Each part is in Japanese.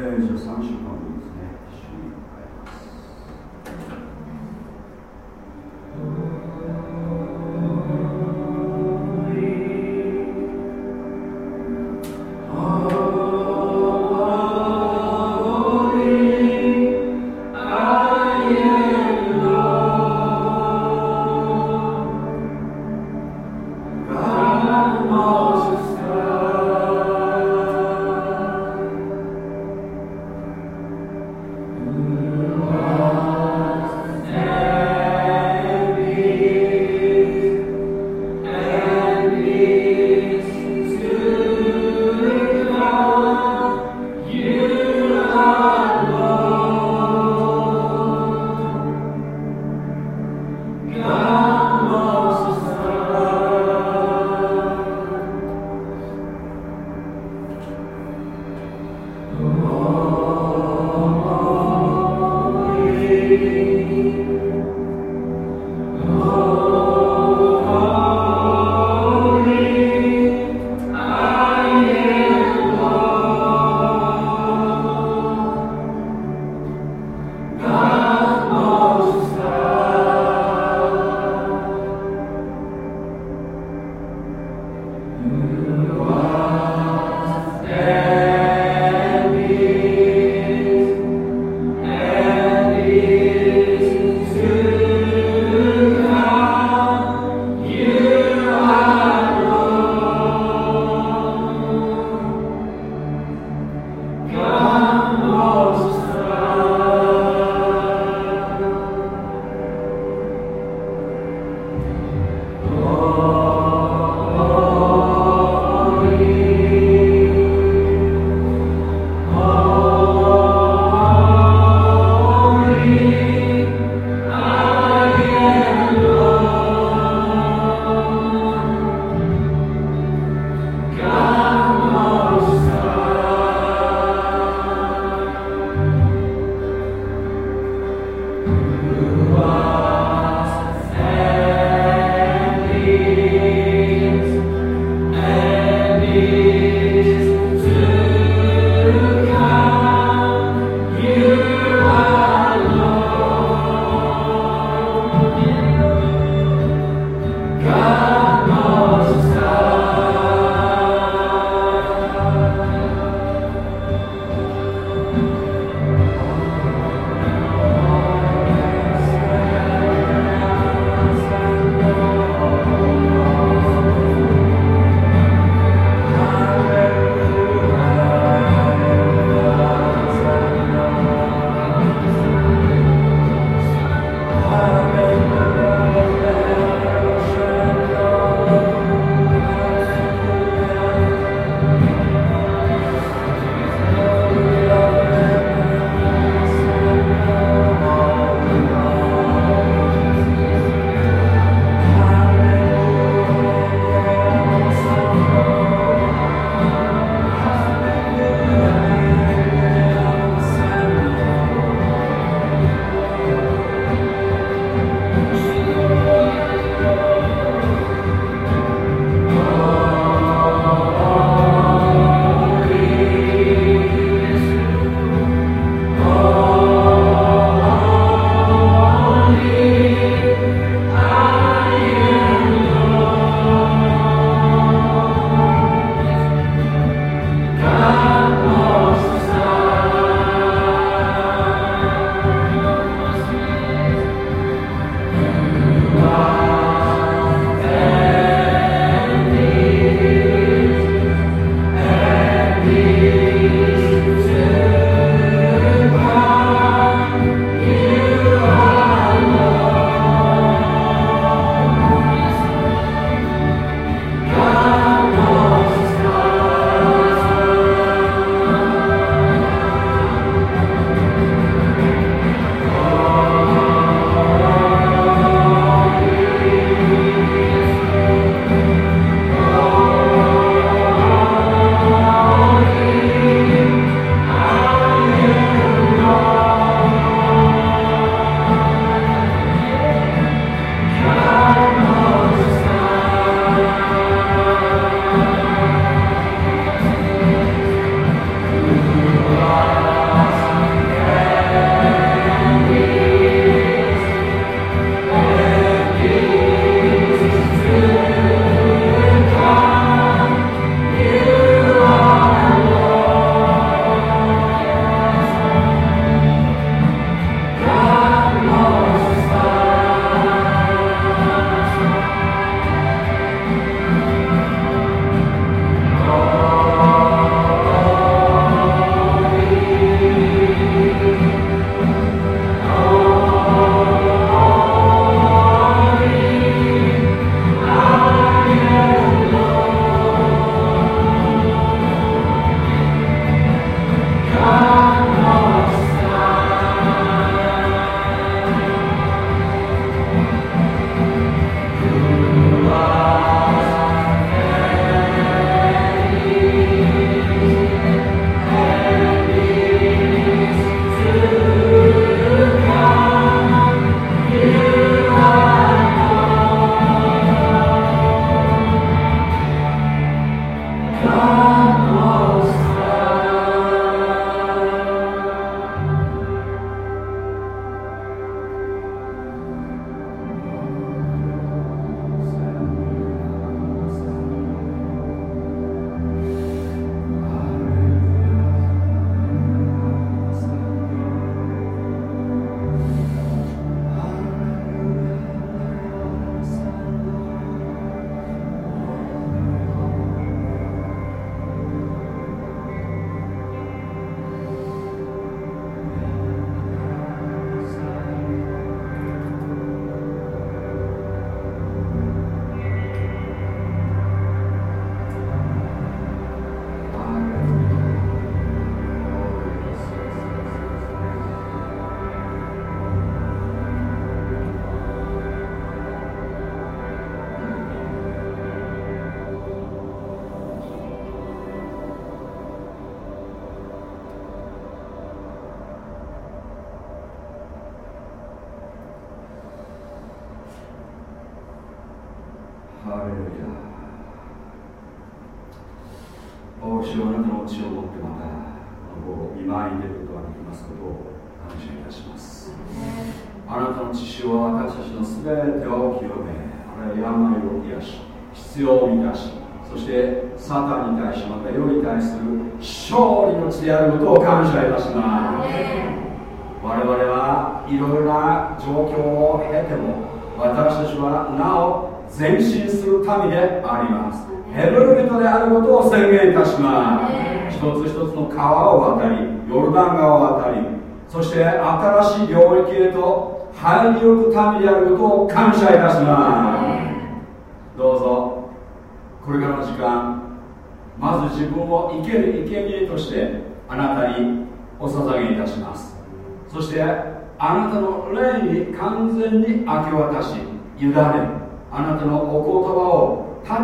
对，就三十号。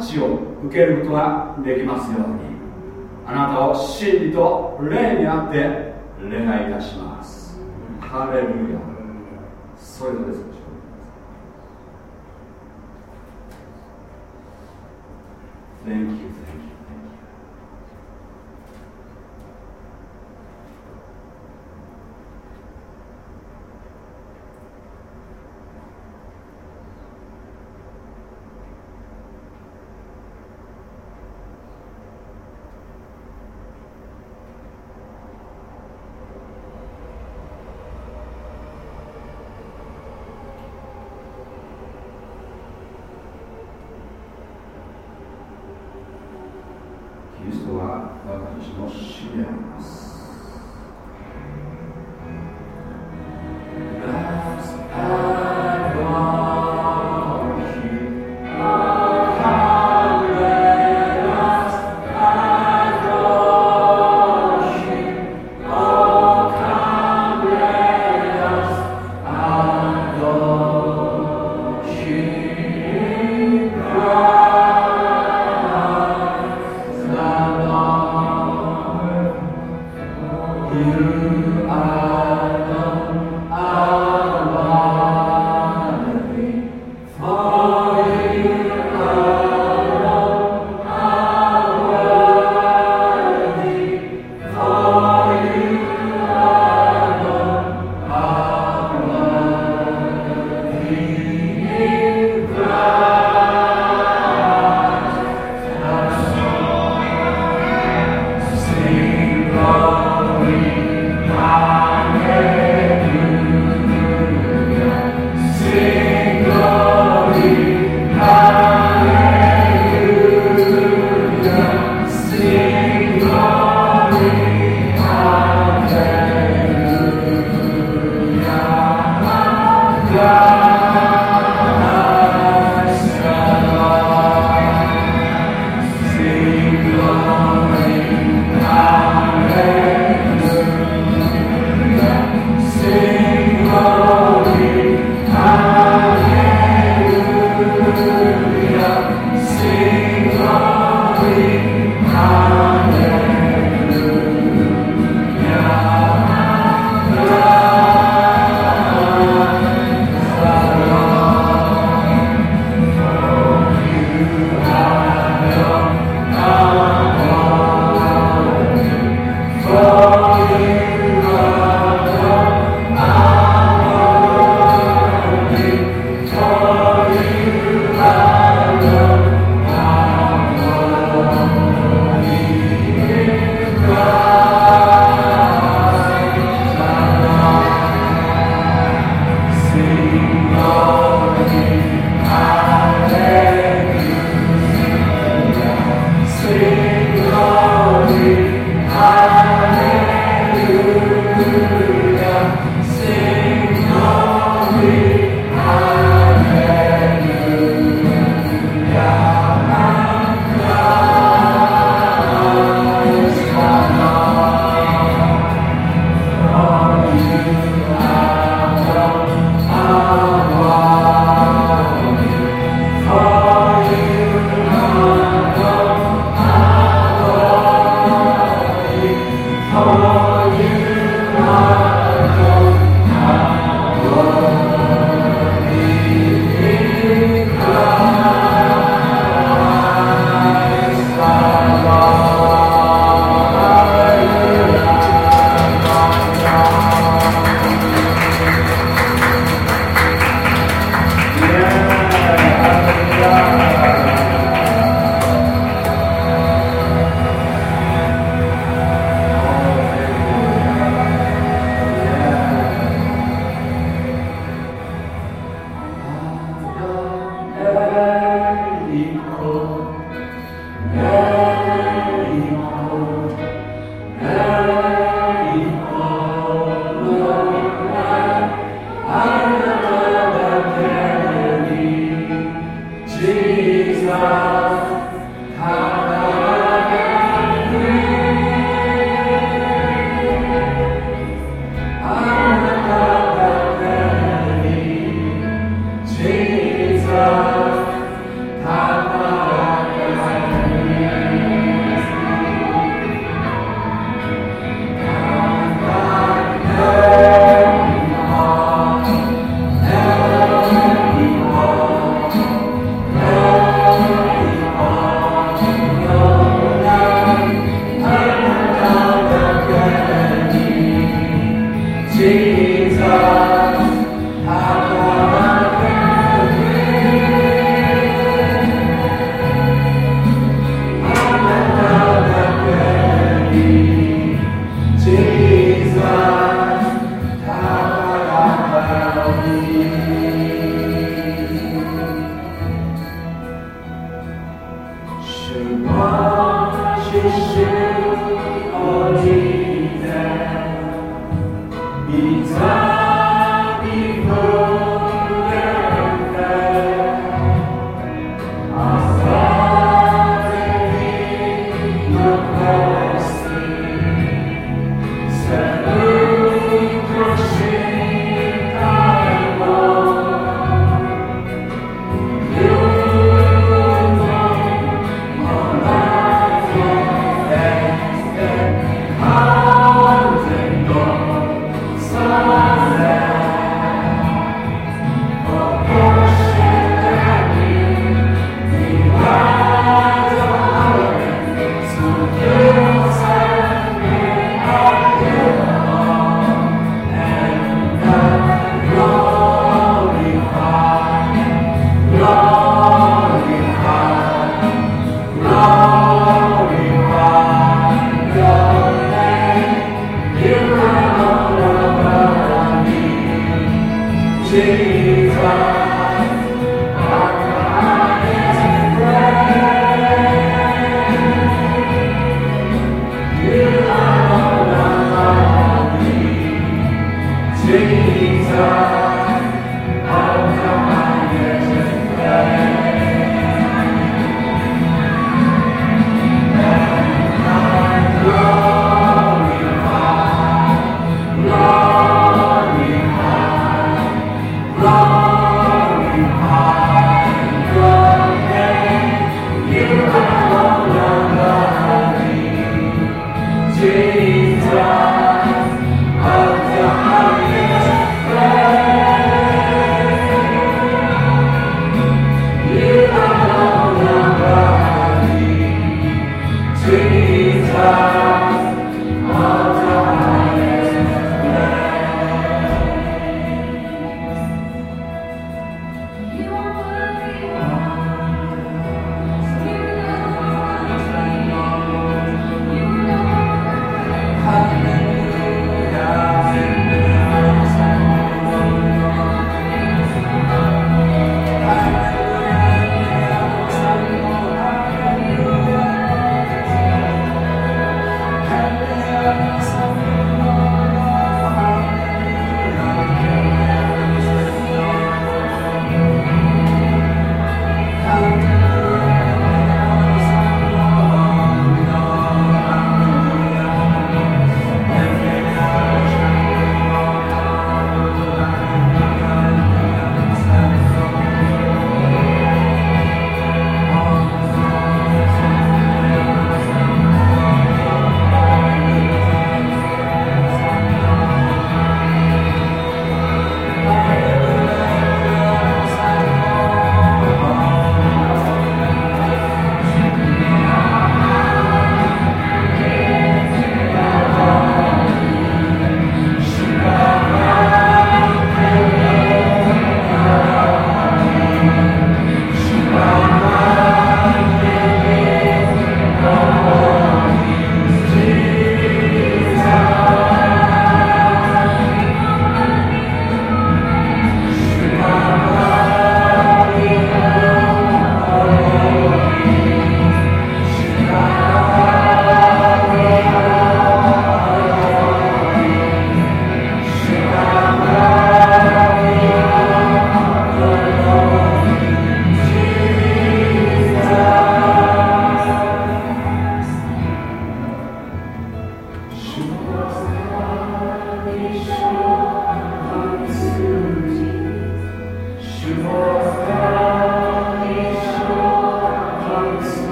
タを受けることができますようにあなたを真理と霊にあって礼拝いたします。ハレルヤ。それぞれです。Thank you.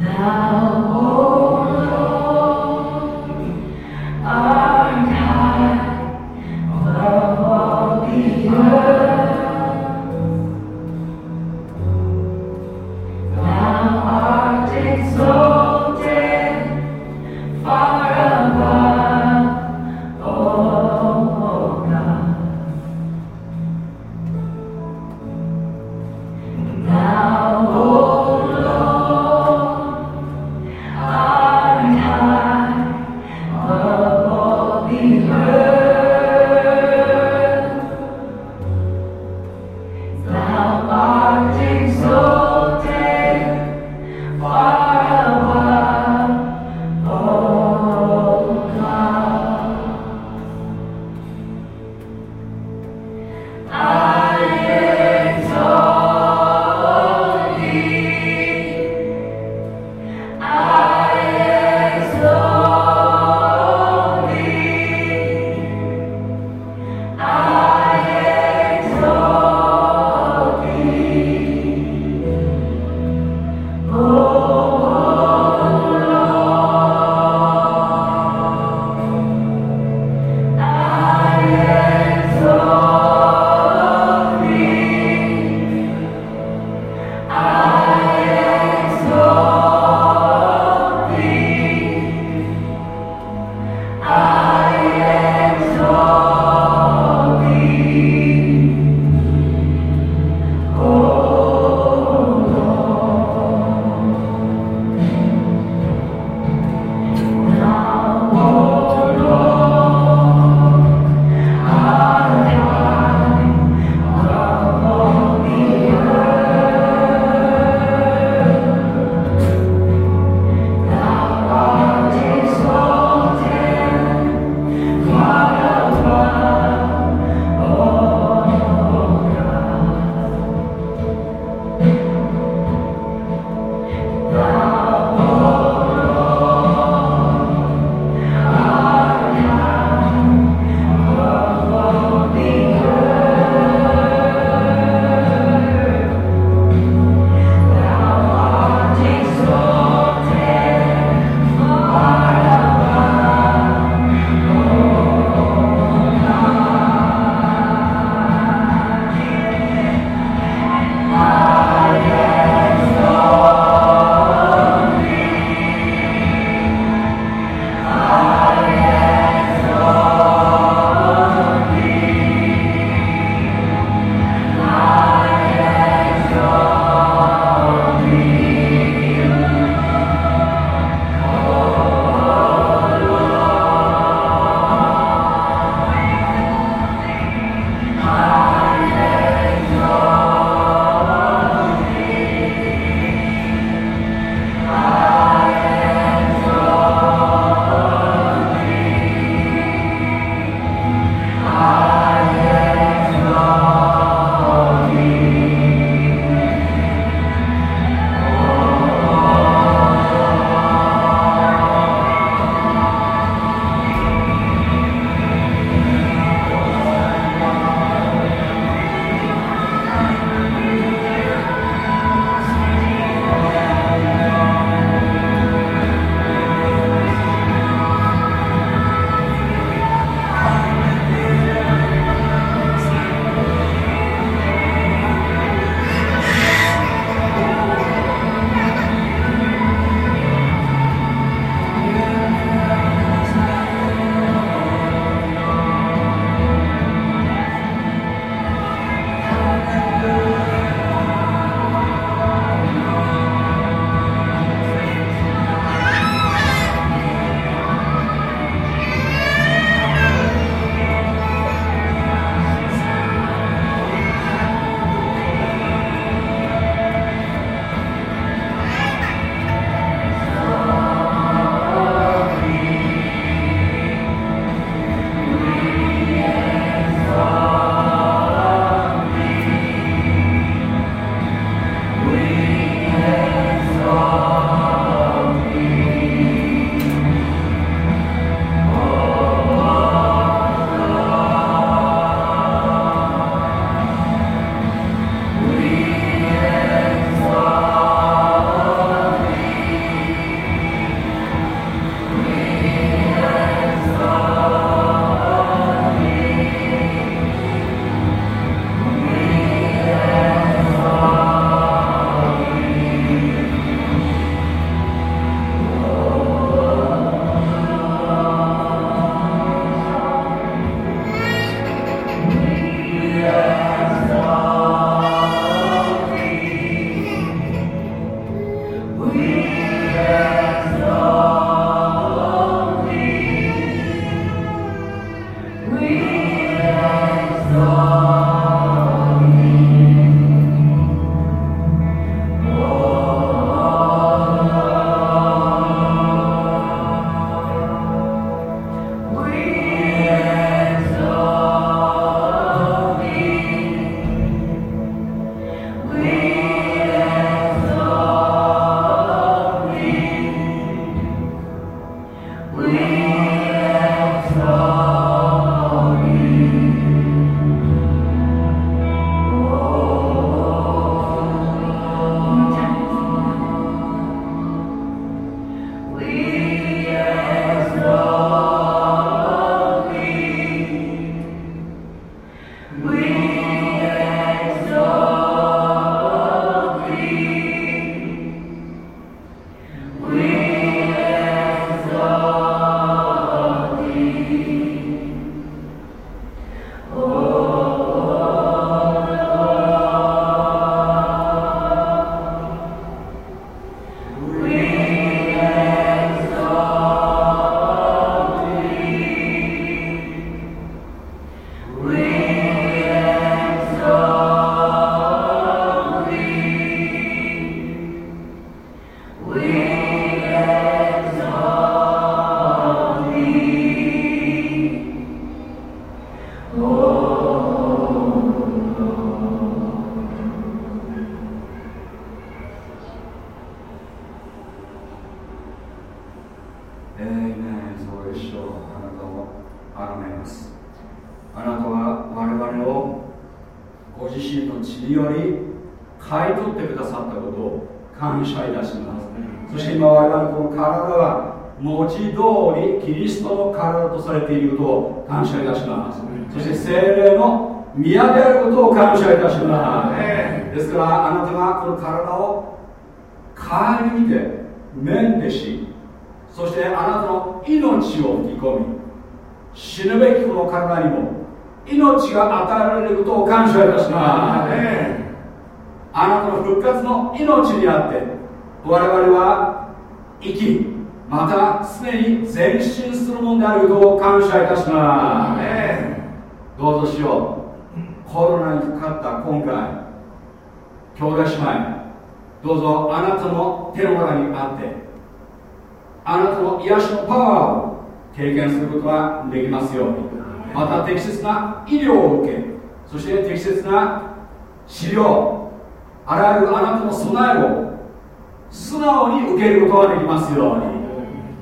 Thou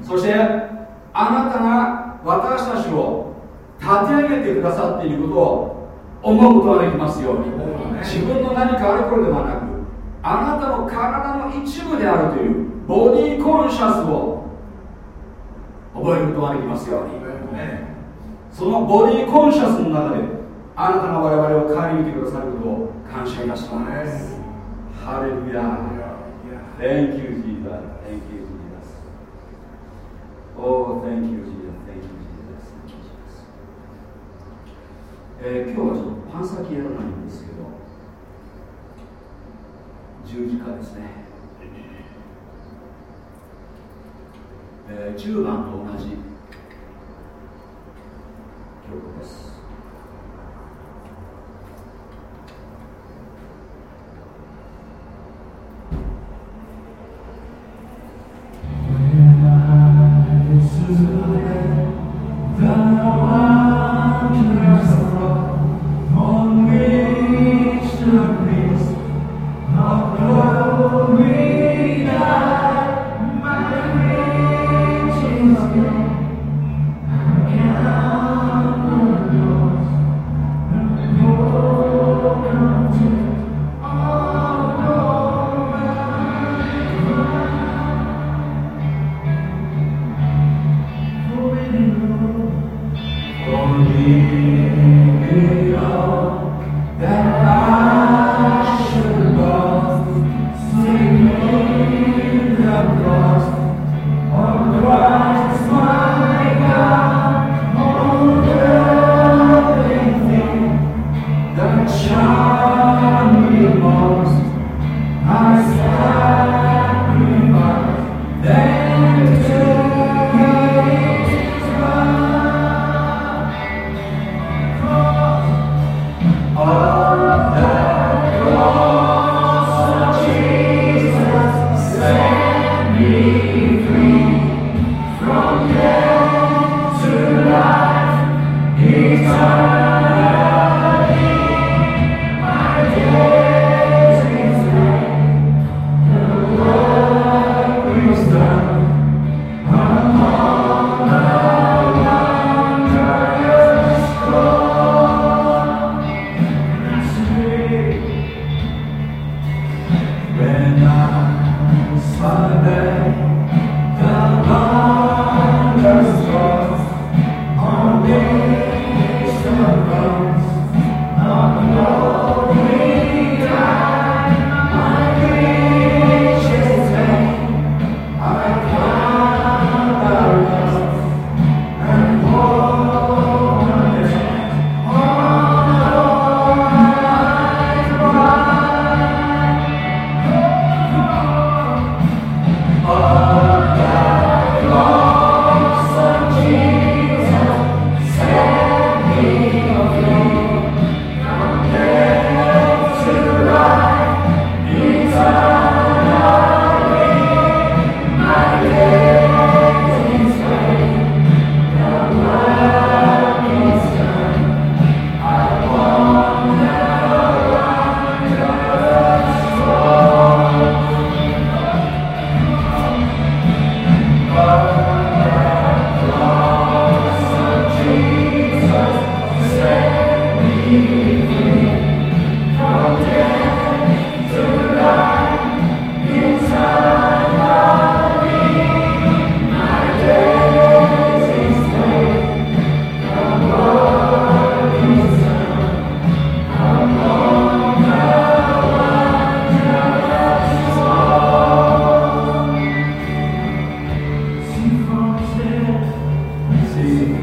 そしてあなたが私たちを立て上げてくださっていることを思うことができますように。自分の何かあるこれではなくあなたの体の一部であるというボディコンシャスを覚えることができますように、そのボディコンシャスの中であなたが我々を顧みてくださることを感謝いたします、ハレルヤ Thank you, Jesus. Thank you, Jesus. 今日はパンサキ屋なんですけど十字架ですね。10番と同じ曲です。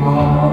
Oh.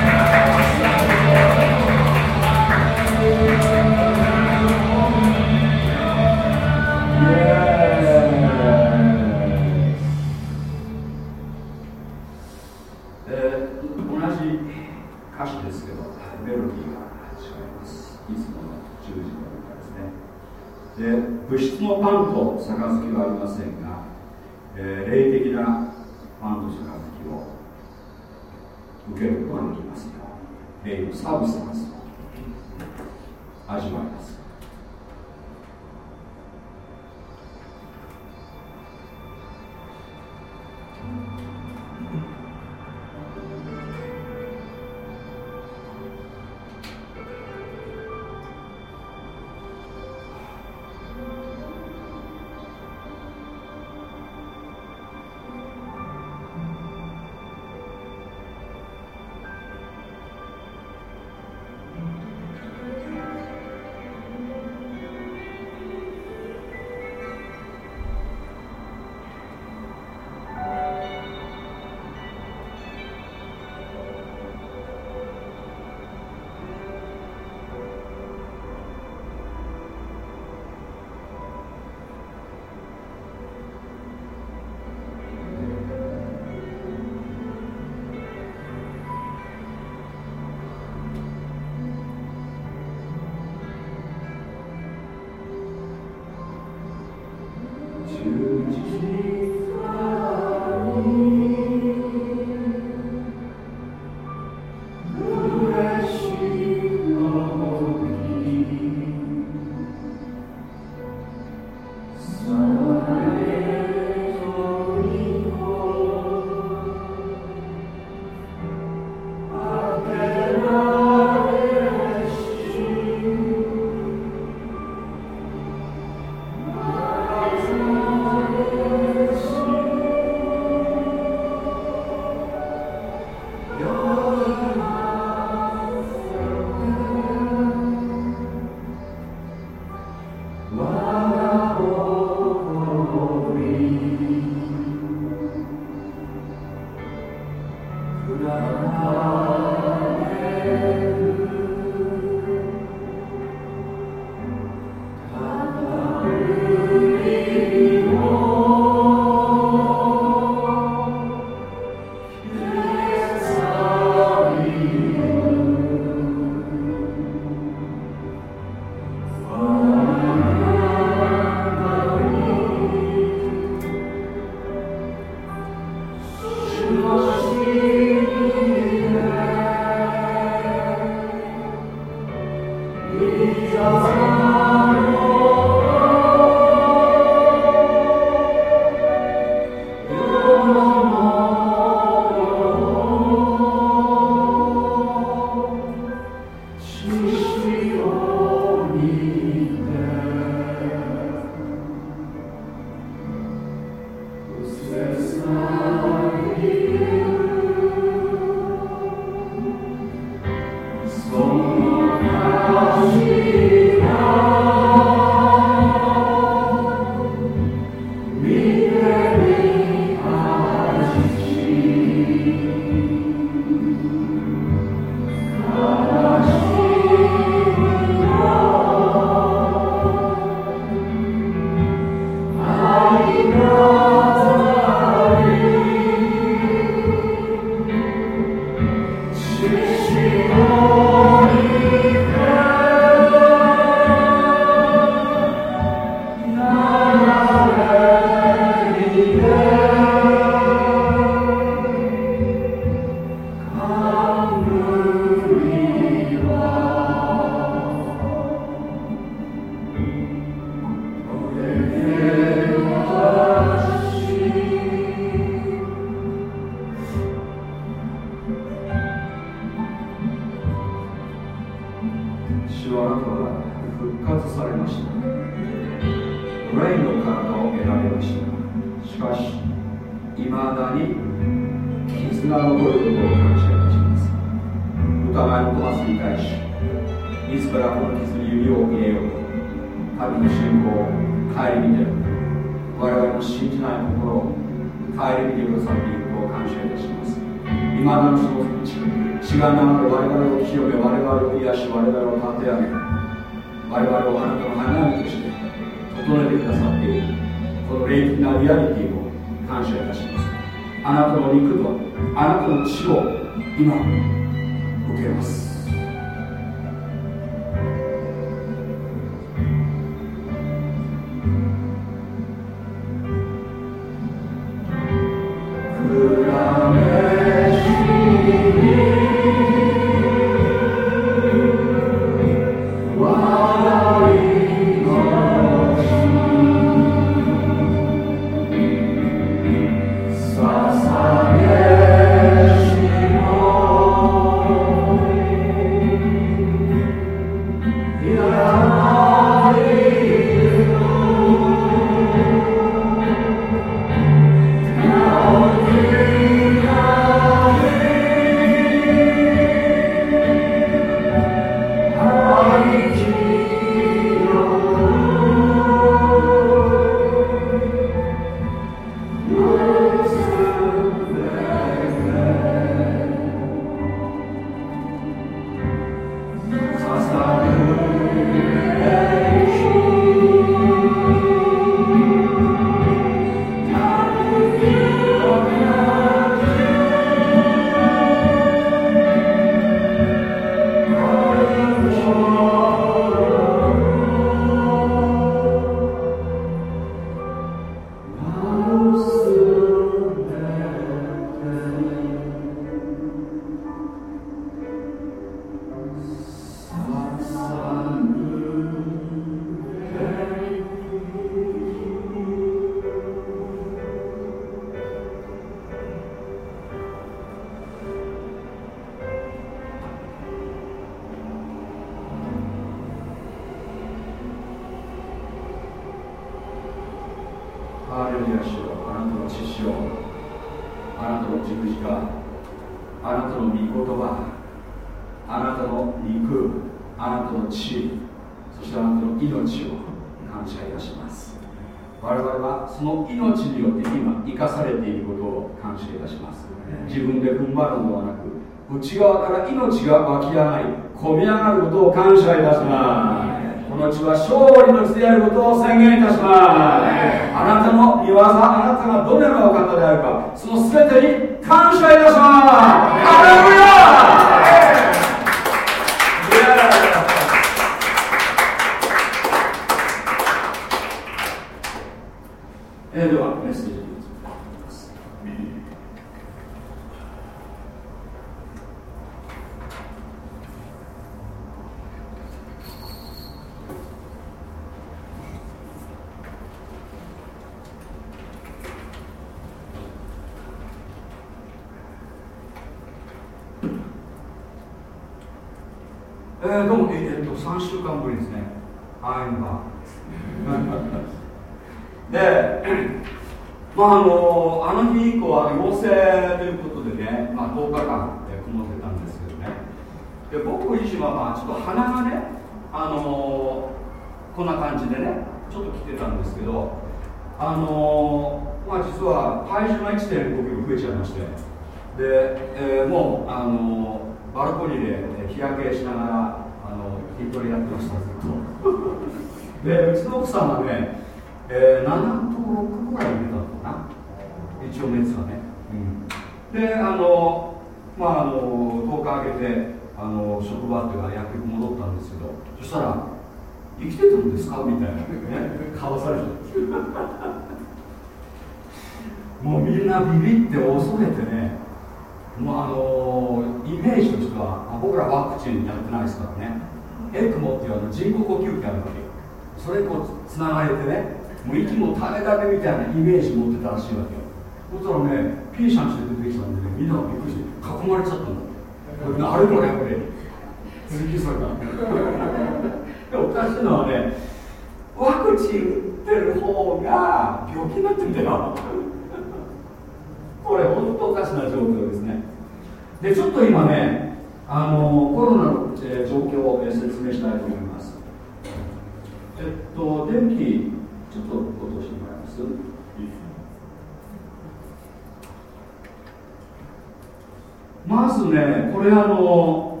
まずね。これあの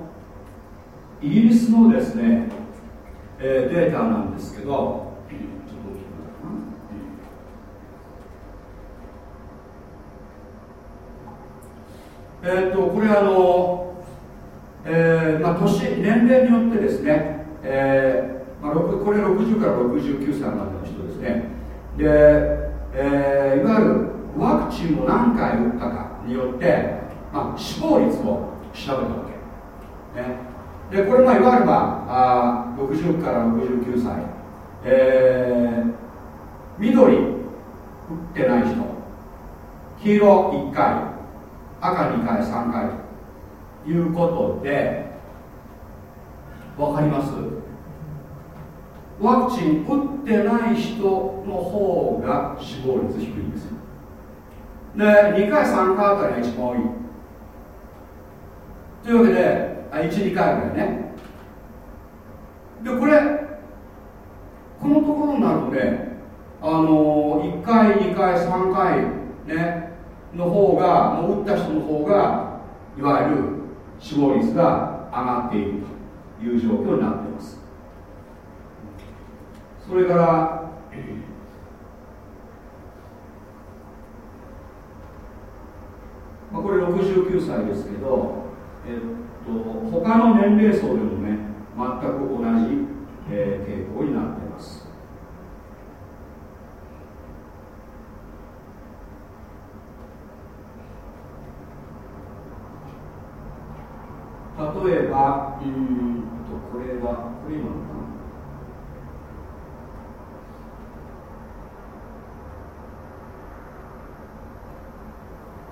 イギリスのですね、えー、データなんですけどえー、っとこれあの、えーまあ年、年年齢によってですね、えーまあ、これ60から69歳までの人ですね。で、えー、いわゆるワクチンを何回打ったかによってあ死亡率を調べたわけ、ね、でこれがいわゆる、まあ、あ60から69歳、えー、緑打ってない人。黄色1回。赤2回3回。ということでわかります？ワクチン打ってない人の方が死亡率低いんです。で2回3回あたりが一番多い。というわけで12回ぐらいね。でこれこのところになるとねあのー、1回2回3回ねの方がもう打った人の方がいわゆる死亡率が上がっているという状況になっています。それからまあ、これ69歳ですけどえ、っと他の年齢層でもね全く同じ、えー、傾向になっています例えばとこれはこれ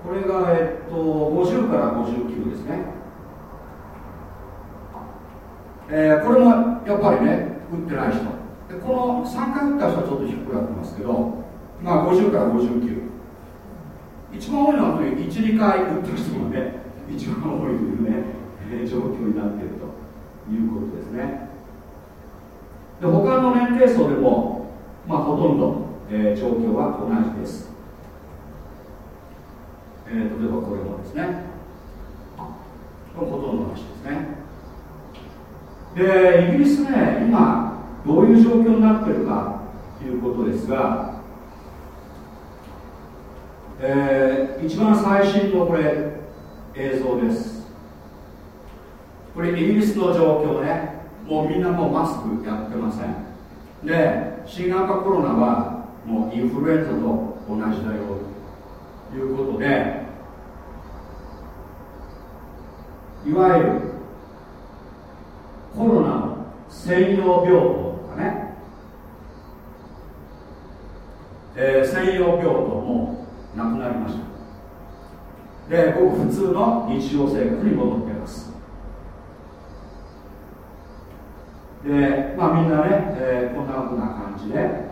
これが、えっと、50から59ですね。えー、これもやっぱりね打ってない人。でこの3回打った人はちょっと低くなってますけど、まあ、50から59一番多いのは12回打った人がね一番多いというね、えー、状況になっているということですね。で他の年齢層でも、まあ、ほとんど、えー、状況は同じです、えー、例えばこれもですね。ほとんどの話ですね。でイギリスね今どういう状況になってるかということですがえー、一番最新のこれ映像です。これイギリスの状況ね。もうみんなもうマスクやってません。で新型コロナはもうインフルエンザと同じだよ。ということでいわゆるコロナの専用病棟とかね、えー、専用病棟もなくなりました。でごく普通の日常生活に戻ってます。でまあみんなね、えー、こんなふうな感じで。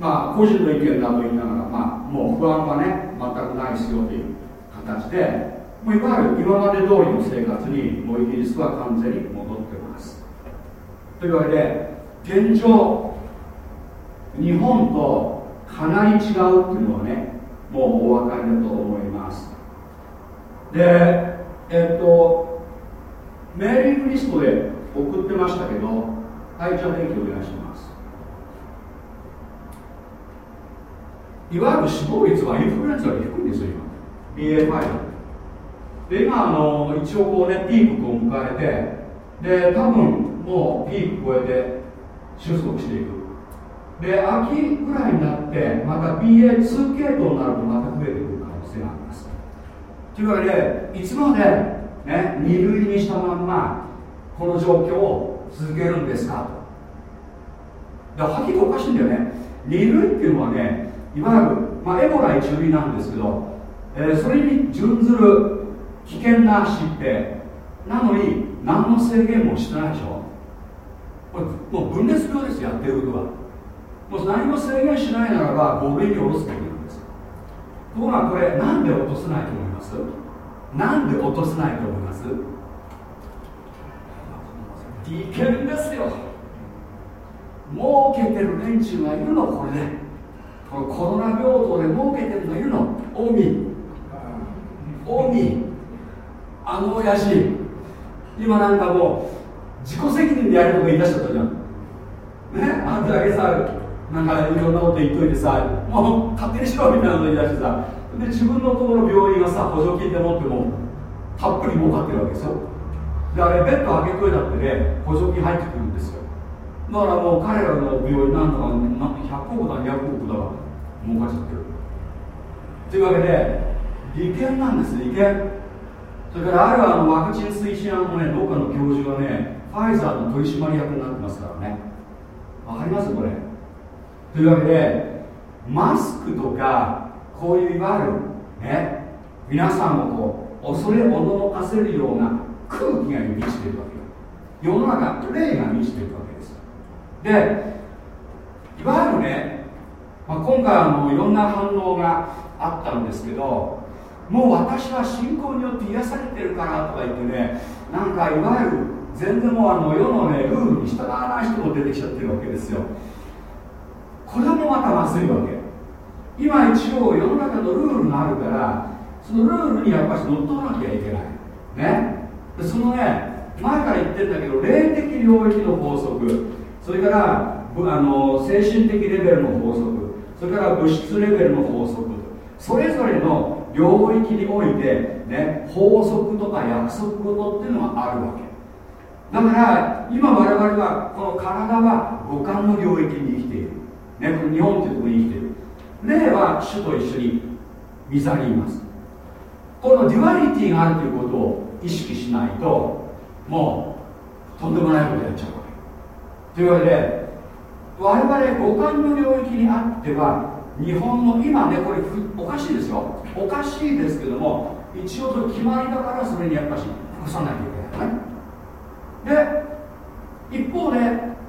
まあ個人の意見だと言いながら、まあ、もう不安はね全くないですよという形でもういわゆる今まで通りの生活にもうイギリスは完全に戻ってます。というわけで現状日本とかなり違うっていうのはねもうお分かりだと思います。でえっとメーリングリストで送ってましたけどはいじゃあ電気お願いします。いわゆる死亡率はインフルエンザより低いんですよ今。BA.5 で今あの一応こうねピークを迎えてで多分もうピーク超えて収束していく。で秋ぐらいになってまた BA2 系統になるとまた増えてくる可能性があります。というわけでいつまで、ね、2類にしたまんまこの状況を続けるんですか？とだからはっきりおかしいんだよね。2類っていうのはねいわゆる、まあ、エボラ1類なんですけど、えー、それに準ずる危険な疾病なのに何の制限もしてないでしょ？これもう分裂病ですやってることは。もう何も制限しないならば5類に下ろすべきなんです。ところがこれなんで落とせないと思います？なんで落とせないと思います？危険ですよ。儲けてる連中がいるのこれで。このコロナ病棟で儲けてるのいるの。近江近江あの親父今なんかもう自己責任でやるとか言い出しちゃったじゃん。ね？あんただけさなんかいろんなこと言っといてさもう勝手にしろみたいなこと言い出してさで自分のところの病院がさ補助金でもってもたっぷり儲かってるわけですよ。であれベッド上げといだってね補助金入ってくるんですよ。だからもう彼らの病院なんとか100億だ200億だ儲かっちゃってる。というわけで利権なんです利権。それからあるあのワクチン推進案のねどっかの教授がねファイザーの取締役になってますからね。わかります？これ。というわけでマスクとかこういういわゆるね皆さんをこう恐れおののかせるような空気が満ちているわけよ。世の中霊が満ちているわけですでいわゆるね、まあ、今回あのいろんな反応があったんですけどもう私は信仰によって癒されてるからとか言ってねなんかいわゆる全然もうあの世のねルールに従わない人も出てきちゃってるわけですよ。これもまたまずいわけ。今一応世の中のルールがあるからそのルールにやっぱり乗っ取らなきゃいけない。ね。でそのね前から言ってるんだけど霊的領域の法則。それからあの精神的レベルの法則。それから物質レベルの法則。それぞれの領域において、ね、法則とか約束事っていうのがあるわけ。だから今我々はこの体は五感の領域に生きている。ね、この日本というところに生きている。霊は主と一緒に御座にいます。この duality があるということを意識しないともうとんでもないことやっちゃうわけ。というわけで我々五感の領域にあっては日本の今ねこれおかしいですよ。おかしいですけども一応決まりだからそれにやっぱし服さなきゃいけないで一方で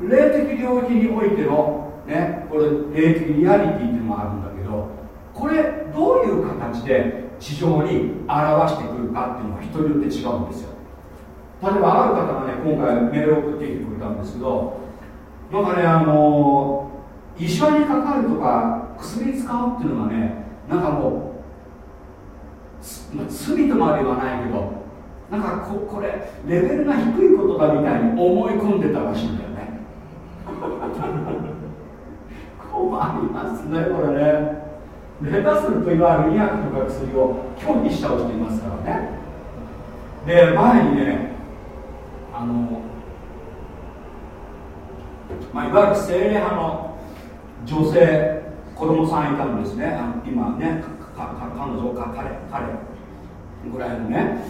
霊的領域においてのねこれ霊的リアリティっていうのもあるんだけどこれどういう形で地上に表してくるかっていうのは人によって違うんですよ。例えばある方がね今回メールを送ってきてくれたんですけどなんかねあの医者にかかるとか薬使うっていうのがねなんかもう、まあ、罪とまではないけどなんかここれレベルが低いことだみたいに思い込んでたらしいんだよね。困りますねこれね。下手するといわゆる医薬とか薬を拒否しちゃう人いますからね。で前にねあの、まあ、いわゆる精霊派の女性子供さんいたんですね。あの今ね彼女か彼彼ぐらいのね。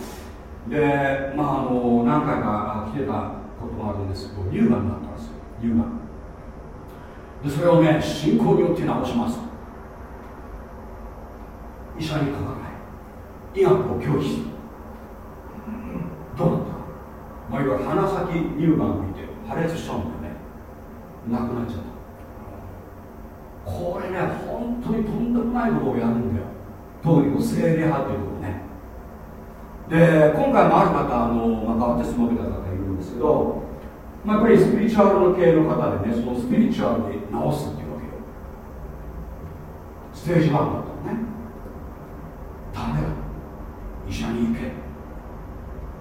でまああの何回か来てたこともあるんですけど乳がんだったんですよ。乳がん。でそれをね信仰によって治します。医者にかからない。医学を拒否する。どうなった？まあ、いわゆる鼻先乳がんを見て破裂しちゃうんだよね。なくなっちゃった。これね本当にとんでもないことをやるんだよ。特に精霊派ということね。で今回もある方あの、まあ、バプテスマを受けた方いるんですけど、まあ、やっぱりスピリチュアルの系の方でねそのスピリチュアルで治すっていうわけよ。ステージ1だったのね。ダメだ。医者に行け。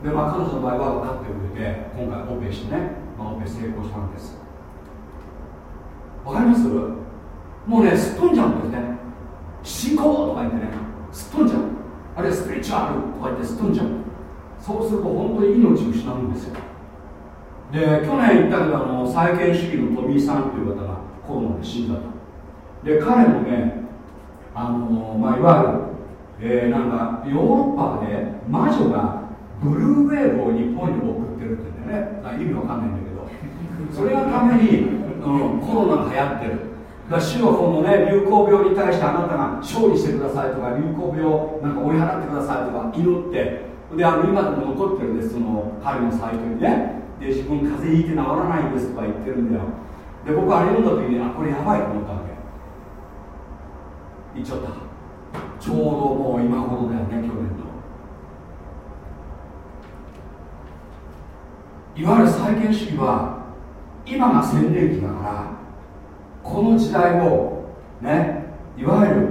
で、まあ、彼女の場合は分かってくれて今回オペしてね、まあ、オペ成功したんです。わかります？もうねすっ飛んじゃうんですね。信仰とか言ってね。すっ飛んじゃうあるいはスピリチュアルとか言ってすっ飛んじゃうそうすると本当に命を失うんですよ。で去年言ったけどあの再建主義の富井さんという方がコロナで死んだと。で彼もねあの、まあ、いわゆる、えー、なんかヨーロッパで魔女がブルーウェーブを日本に送ってるって言うんだよね。意味わかんないんだけど。それがために、うん、コロナが流行ってる。だ主はこのね流行病に対してあなたが勝利してくださいとか流行病なんか追い払ってくださいとか祈ってであの今でも残ってるんですその彼のサイトにね。で自分風邪ひいて治らないんですとか言ってるんだよ。で僕あれ読んだ時にあこれやばいと思ったわけ。言っちゃった。ちょうどもう今頃だよね去年の。いわゆる再建主義は今が洗礼期だからこの時代をねいわゆる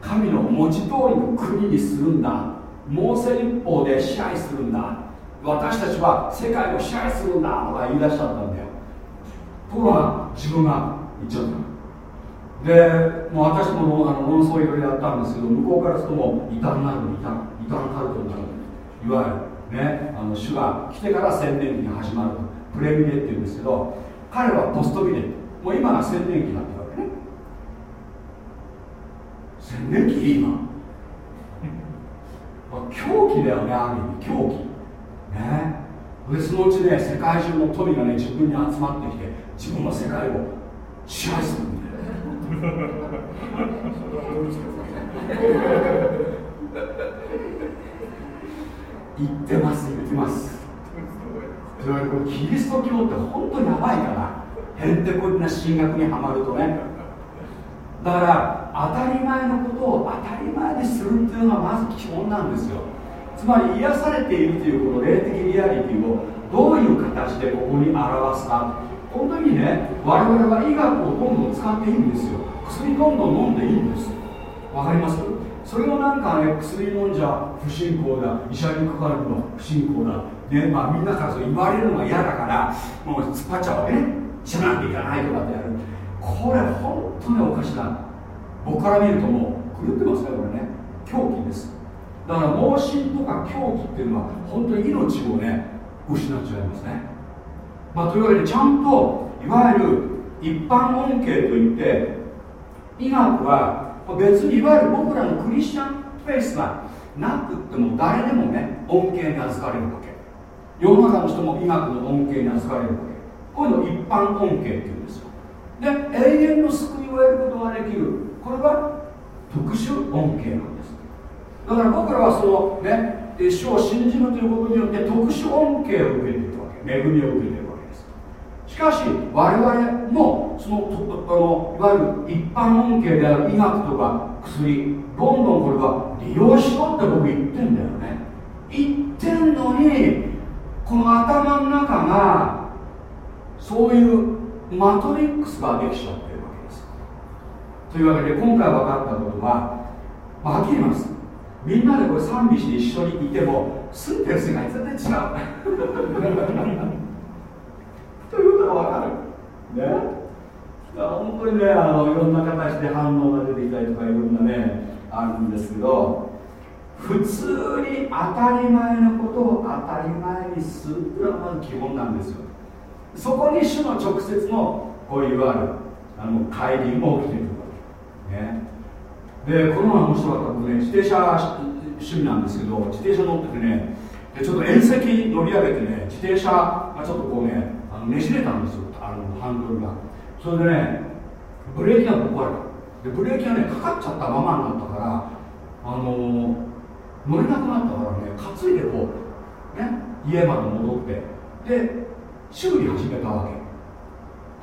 神の文字通りの国にするんだ。モーセ立法で支配するんだ。私たちは世界を支配するんだ。とか言い出しちゃったんだよ。ところが自分が言っちゃった。でもう私もあの論争いろいろやったんですけど向こうからするともう異端なる異端異端カルトになるいわゆるね、あの主が来てから宣伝期が始まるプレミネっていうんですけど彼はポストビネ。もう今が宣伝期だったわけね。宣伝期今、まあ、狂気だよねある意味狂気。ね。でそのうちね世界中の富がね自分に集まってきて自分は世界を支配するんだよ。言ってます言ってます。キリスト教って本当にやばいから。へんてこりな神学にはまるとね。だから当たり前のことを当たり前にするっていうのがまず基本なんですよ。つまり癒されているというこの霊的リアリティをどういう形でここに表すか。本当にね我々は医学をどんどん使っていいんですよ。薬どんどん飲んでいいんです。わかります？それをなんかね薬飲んじゃ不信仰だ。医者にかかるのは不信仰だ。ねまあみんなからそう言われるのが嫌だからもう突っ張っちゃうわけね知らなきゃいけないとかってやる。これ本当におかしな。僕から見るともう狂ってますねこれね。狂気です。だから盲信とか狂気っていうのは本当に命をね失っちゃいますね。まあというわけでちゃんといわゆる一般恩恵といって医学は別にいわゆる僕らのクリスチャンフェイスがなくっても誰でもね恩恵に預かれるわけ。世の中の人も医学の恩恵に預かれるわけ。こういうのを一般恩恵っていうんですよ。で永遠の救いを得ることができる。これは特殊恩恵なんです。だから僕らはそのね主を信じるということによって特殊恩恵を受けているわけ。恵みを受けているわけです。しかし我々もそのあのいわゆる一般恩恵である医学とか薬どんどんこれは利用しろって僕言ってんだよね。言ってんのにこの頭の中がそういうマトリックスができちゃってるわけです。というわけで今回分かったことは、まあ、はっきり言います。みんなでこれ賛美して一緒にいても住んでる世界全然違う。ということが分かる。ね。本当にねあのいろんな形で反応が出てきたりとかいろんなねあるんですけど普通に当たり前のことを当たり前にするっていうのがまず基本なんですよ。そこに主の直接のこういわゆる。あの会議も起きてるわけね。でこの前面白かった僕ね自転車趣味なんですけど自転車乗っててねでちょっと縁石乗り上げてね自転車がちょっとこうねあのねじれたんですよ。あのハンドルが。それでねブレーキが壊れた。でブレーキがねかかっちゃったままになったからあのー、乗れなくなったからね担いでこうね家まで戻って。で修理始めたわけ。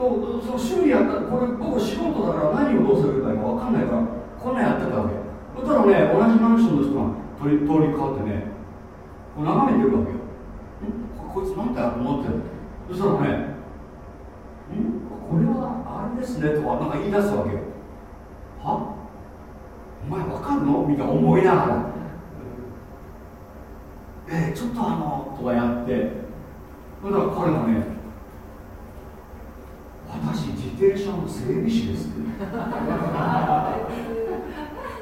とその修理やったこれ僕素人だから何をどうすればいいか分かんないからこんなんやってたわけ。そしたらね同じマンションの人が通り通りかわってねこう眺めてるわけよ。ん？こいつなんだよと思ってそしたらねん？これはあれですねとかなんか言い出すわけよ。は？お前わかるの？みたいな思いながら。えー、ちょっとあのとかやってだから彼がね私自転車の整備士ですって。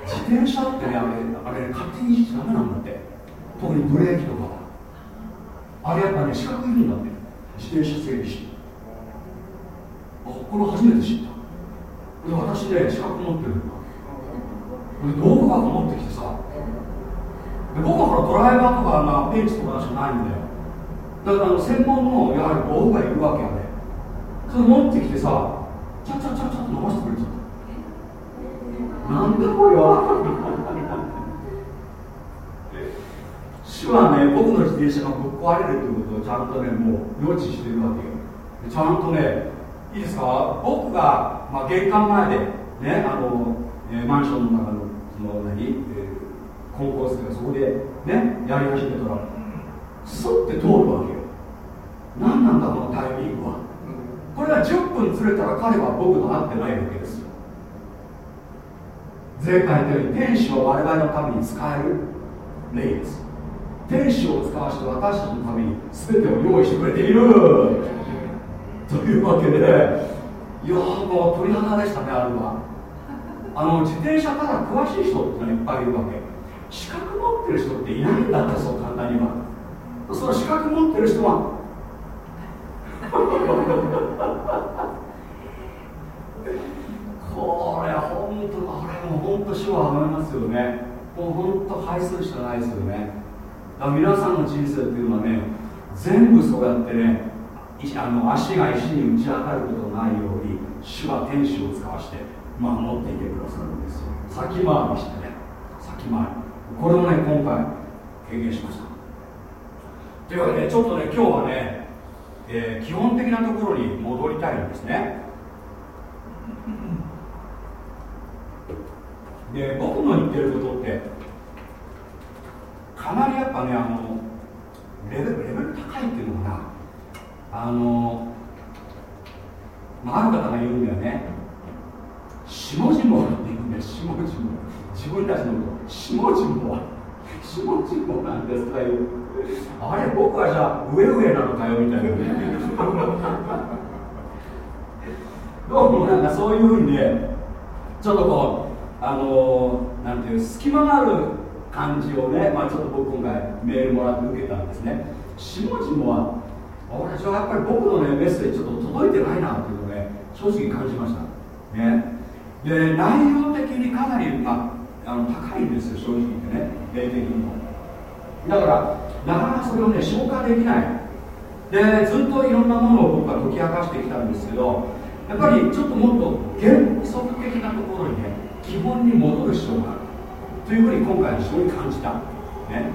自転車ってねあれあれ勝手にいじっちゃダメなんだって。特にブレーキとか。あれやっぱね資格いるんだって。自転車整備士。あこれ初めて知った。で私ね資格持ってるで道具箱持ってきてさ。で僕はほらドライバーとか、まあ、ペンチとかじゃないんだよ。だからあの専門のやはり道具がいるわけやね。それ持ってきてさちゃちゃちゃちゃっと伸ばしてくれちゃった。なんだこれは。主はね僕の自転車がぶっ壊れるということをちゃんとねもう予知してるわけよ。ちゃんとねいいですか？僕が、まあ、玄関前でねあの、えー、マンションの中のその何、えー、コンコースがそこでねやり始めたらスッて通るわけよ。何なんだこのタイミングは。これは10分ずれたら彼は僕と会ってないわけですよ。前回言ったように天使を我々のために使える。例です。天使を使わして私たちのために全てを用意してくれている。というわけでいやもう鳥肌でしたねあれは。あの自転車から詳しい人っていっぱいいるわけ。資格持ってる人っていないんだってそう簡単にはその資格持ってる人は。これ本当これも本当手話思いますよね。もう本当排するしかないですよね。だから皆さんの人生っていうのはね全部そうやってねあの足が石に打ち当たることないように主は天使を使わして守っていてくださるんですよ。先回りしてね。先回り。これをね今回経験しました。というわけでちょっとね今日はね、えー、基本的なところに戻りたいんですね。で僕の言ってることってかなりやっぱねあのレベルレベル高いっていうのかな。あの、まあ、ある方が言うんだよね。下々って言うんだよ下々自分たちのこと。下々は。下々なんですかいうあれ僕はじゃあ上上なのかよみたいな。ねどうもなんかそういうふうにねちょっとこうあのなんていう隙間がある感じをね、まあ、ちょっと僕今回メールもらって受けたんですね。下々は私はやっぱり僕のねメッセージちょっと届いてないなっていうのをね正直感じました。ね。で内容的にかなり、まあ、あの高いんですよ正直言ってね。霊的にも。だからなかなかそれをね消化できない。でずっといろんなものを僕は解き明かしてきたんですけどやっぱりちょっともっと原則的なところにね基本に戻る必要がある。というふうに今回非常に感じた。ね。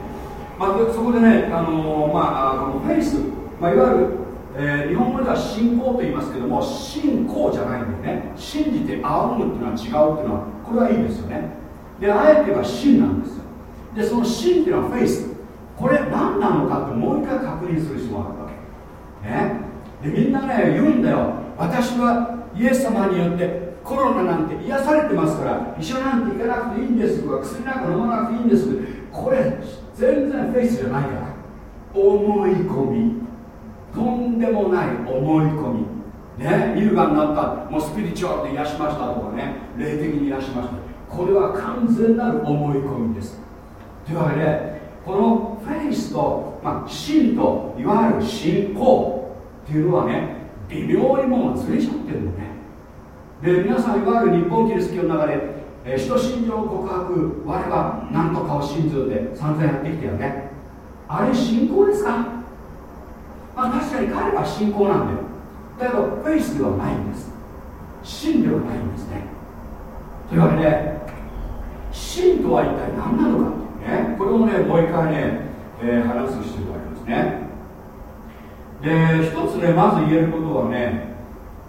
まあ、そこでね、あの、まあ、このフェイスまあ、いわゆる、えー、日本語では信仰と言いますけども信仰じゃないんでね。信じて仰ぐっていうのは違うっていうのはこれはいいですよね。であえて言えば信なんですよ。でその信っていうのはフェイス。これ何なのかってもう一回確認する必要があるわけ。ね。でみんなね言うんだよ。私はイエス様によってコロナなんて癒されてますから医者なんて行かなくていいんですとか薬なんか飲まなくていいんですこれ全然フェイスじゃないから。思い込み。とんでもない思い込み。ね。乳がんになった。もうスピリチュアルで癒しましたとかね。霊的に癒しました。これは完全なる思い込みです。というわけでこのフェイスと、まあ、信といわゆる信仰っていうのはね微妙にもうずれちゃってるのね。で皆さんいわゆる日本キリスト教の中で、えー、使徒信条告白我は何とかを信ずるで散々やってきたよね。あれ信仰ですか？まあ確かに彼は信仰なんだよ。だけどフェイスではないんです。信ではないんですね。というわけで信とは一体何なのかねこれをねもう一回ね、えー、話す必要がありますね。で一つねまず言えることはね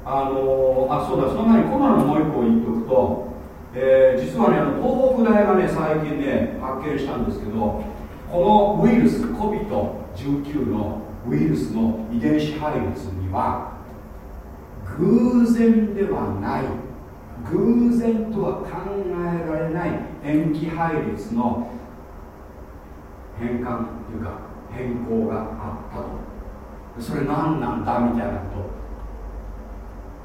あのあそうだその前にコロナのもう一個言っておくと、えー、実はねあの東北大がね最近ね発見したんですけどこのウイルス COVID-19 のウイルスの遺伝子配列には偶然ではない偶然とは考えられない塩基配列の変換というか変更があったと。それ何なんだみたいなこ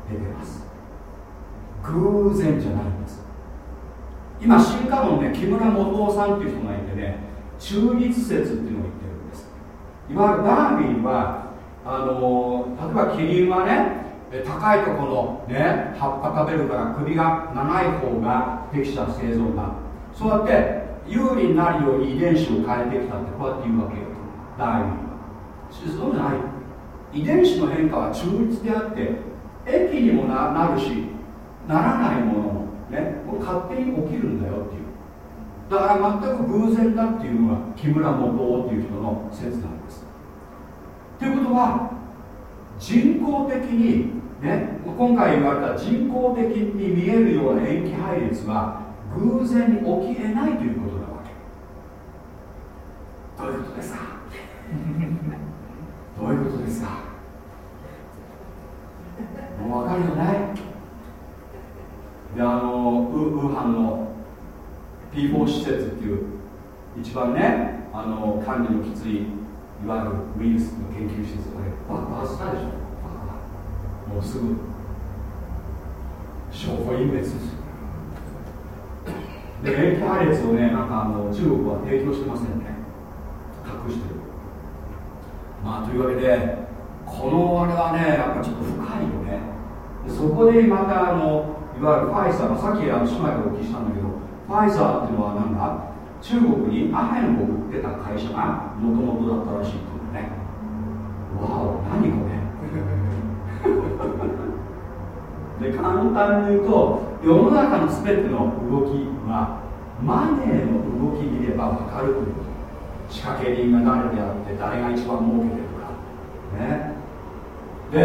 と。出てます。偶然じゃないんです。今新華門ね木村元夫さんっていう人がいてね中立説っていうのを言ってるんです。いわゆるダーウィンはあの例えばキリンはね高いところ、ね、葉っぱ食べるから首が長い方が適した生存だ。そうやって有利になるように遺伝子を変えてきたってこうやって言うわけよ。ダーウィンは。そうじゃない。遺伝子の変化は中立であって駅にもななるしならないものもねこれ勝手に起きるんだよっていう。だから全く偶然だっていうのが木村元夫っていう人の説なんです。ということは人工的にね。今回言われた人工的に見えるような塩基配列は偶然に起きえないということなわけ。どういうことですか？どういうことですか？もう分かるよねであのウーハンの P4 施設っていう一番ねあの管理のきついいわゆるウイルスの研究施設これ爆発したでしょ。もうすぐ証拠隠滅です。で塩基配列をねなんかあの中国は提供してませんね。隠してる。まあというわけでこのあれはねやっぱちょっと深いよね。そこでまたあのいわゆるファイザーさっきあの姉妹がお聞きしたんだけどファイザーっていうのは何だ？中国にアヘンを売ってた会社がもともとだったらしいっていうね。わお何これ？で簡単に言うと世の中の全ての動きはマネーの動き見れば分かるという仕掛け人が誰であって誰が一番儲けてるかね。で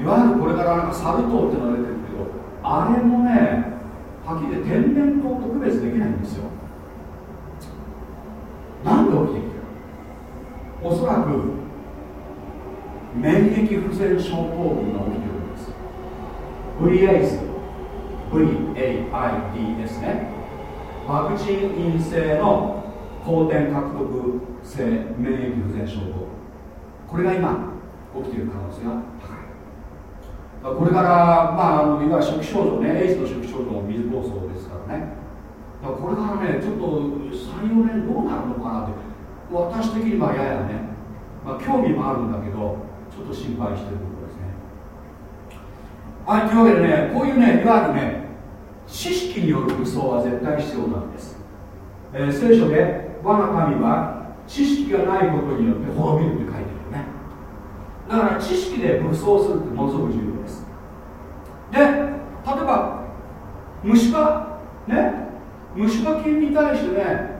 いわゆるこれからなんかサル痘ってのが出てるけどあれもねはっきり言って天然痘と区別できないんですよ。なんで起きてきてるおそらく免疫不全症候群が起きてる。VAIDS VAIDS ねワクチン陰性の抗体獲得性免疫不全症候。これが今起きている可能性が高い。これから、まあ、あのいわゆる初期症状ねエイズの初期症状も水疱瘡ですからねだからこれからねちょっと34年どうなるのかなって私的にはややね、まあ、興味もあるんだけどちょっと心配してる。はい、というわけでね、こういうね、いわゆるね、知識による武装は絶対必要なんです。えー、聖書で、我が神は知識がないことによって滅びるって書いてあるね。だから知識で武装するってものすごく重要です。で、例えば、虫歯、ね、虫歯菌に対してね、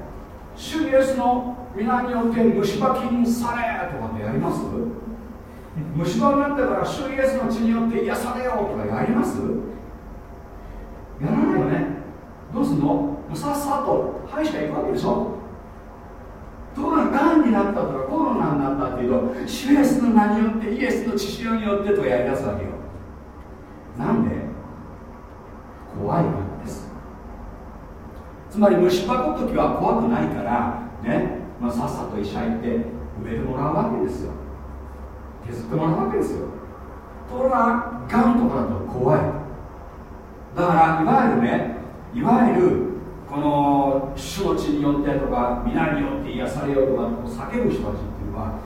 主イエスの皆によって虫歯菌されとかってやります？虫歯になったから主イエスの血によって癒されようとかやります？やらないよね。どうすんの？もうさっさと歯医者行くわけでしょ？ところががんになったとかコロナになったっていうと主イエスの名によってイエスの血潮によってとかやりだすわけよ。なんで？怖いからです。つまり虫歯ごときは怖くないからね、まあ、さっさと医者行って埋めてもらうわけですよ。削ってもらうわけですよ。ところががんとかだと怖い。だからいわゆるねいわゆるこの主の血によってとか皆によって癒されようとか叫ぶ人たちっていうのは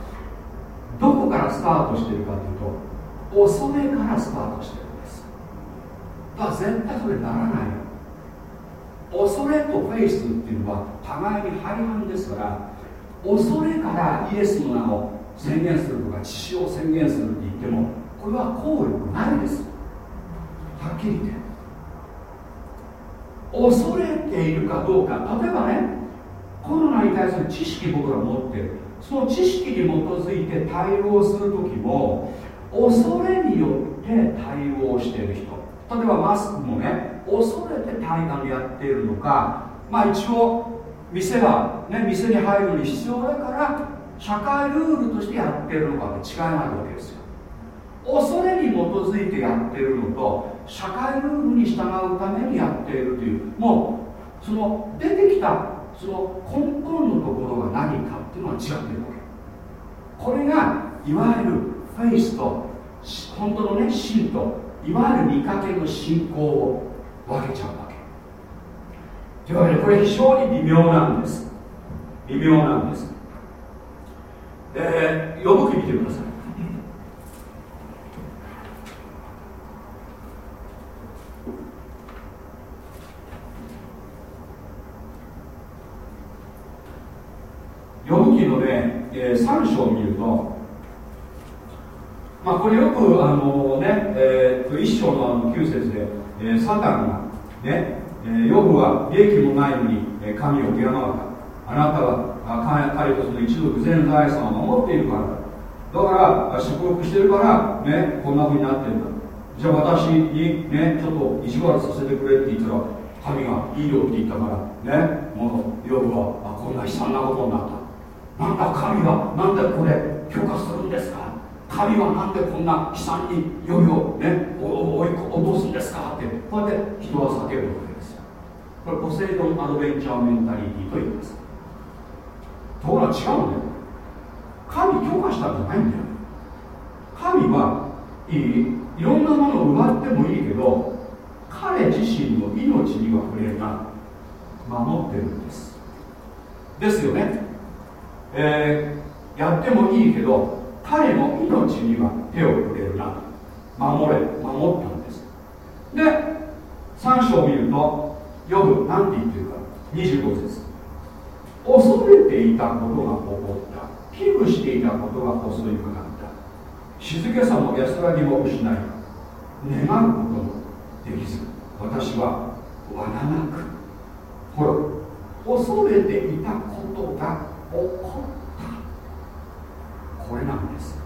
どこからスタートしてるかというと恐れからスタートしてるんです。だから絶対それならない。恐れとフェイスっていうのは互いに廃反ですから恐れからイエスの名を宣言するとか血潮を宣言するって言ってもこれは効力ないです。はっきり言って。恐れているかどうか。例えばねコロナに対する知識僕ら持ってる。その知識に基づいて対応する時も恐れによって対応している人。例えばマスクもね恐れて対岸でやっているのか。まあ一応店はね店に入るのに必要だから社会ルールとしてやってるのかって違いないわけですよ。恐れに基づいてやってるのと社会ルールに従うためにやっているというもうその出てきたその根本のところが何かっていうのは違ってるわけ。これがいわゆるフェイスと本当のね信といわゆる見かけの信仰を分けちゃうわけ。というわけでこれ非常に微妙なんです。微妙なんです。えー、呼ぶ気見てください。呼ぶ記のね、えー、3章を見ると、まあ、これよくあのね、えー、1章のあの9節で、えー、サタンがね、えー、ヨブは利益もないのに神を敬わなかった。あなたは彼とその一族全財産を守っているから。だから祝福してるからねこんなふうになってるんだ。じゃあ私にねちょっと意地悪させてくれって言ったら神がいいよって言ったからねもうヨブはあこんな悲惨なことになった。なんだ神はなんでこれ許可するんですか？神はなんでこんな悲惨にヨブをね追い落とすんですか？ってこうやって人は叫ぶわけですよ。これポセイドンアドベンチャーメンタリティと言います。ところが違うんだよ。神許可したんじゃないんだよ。神はいいいろんなものを奪ってもいいけど彼自身の命には触れるな守ってるんです。ですよね。えー、やってもいいけど彼の命には手を触れるな。守れ守ったんです。で3章を見るとヨブ何て言ってるか。25節。恐れていたことが起こった。危惧していたことが襲いかかった。静けさも安らぎも失い願うこともできず私はわななく。ほら恐れていたことが起こった。これなんです。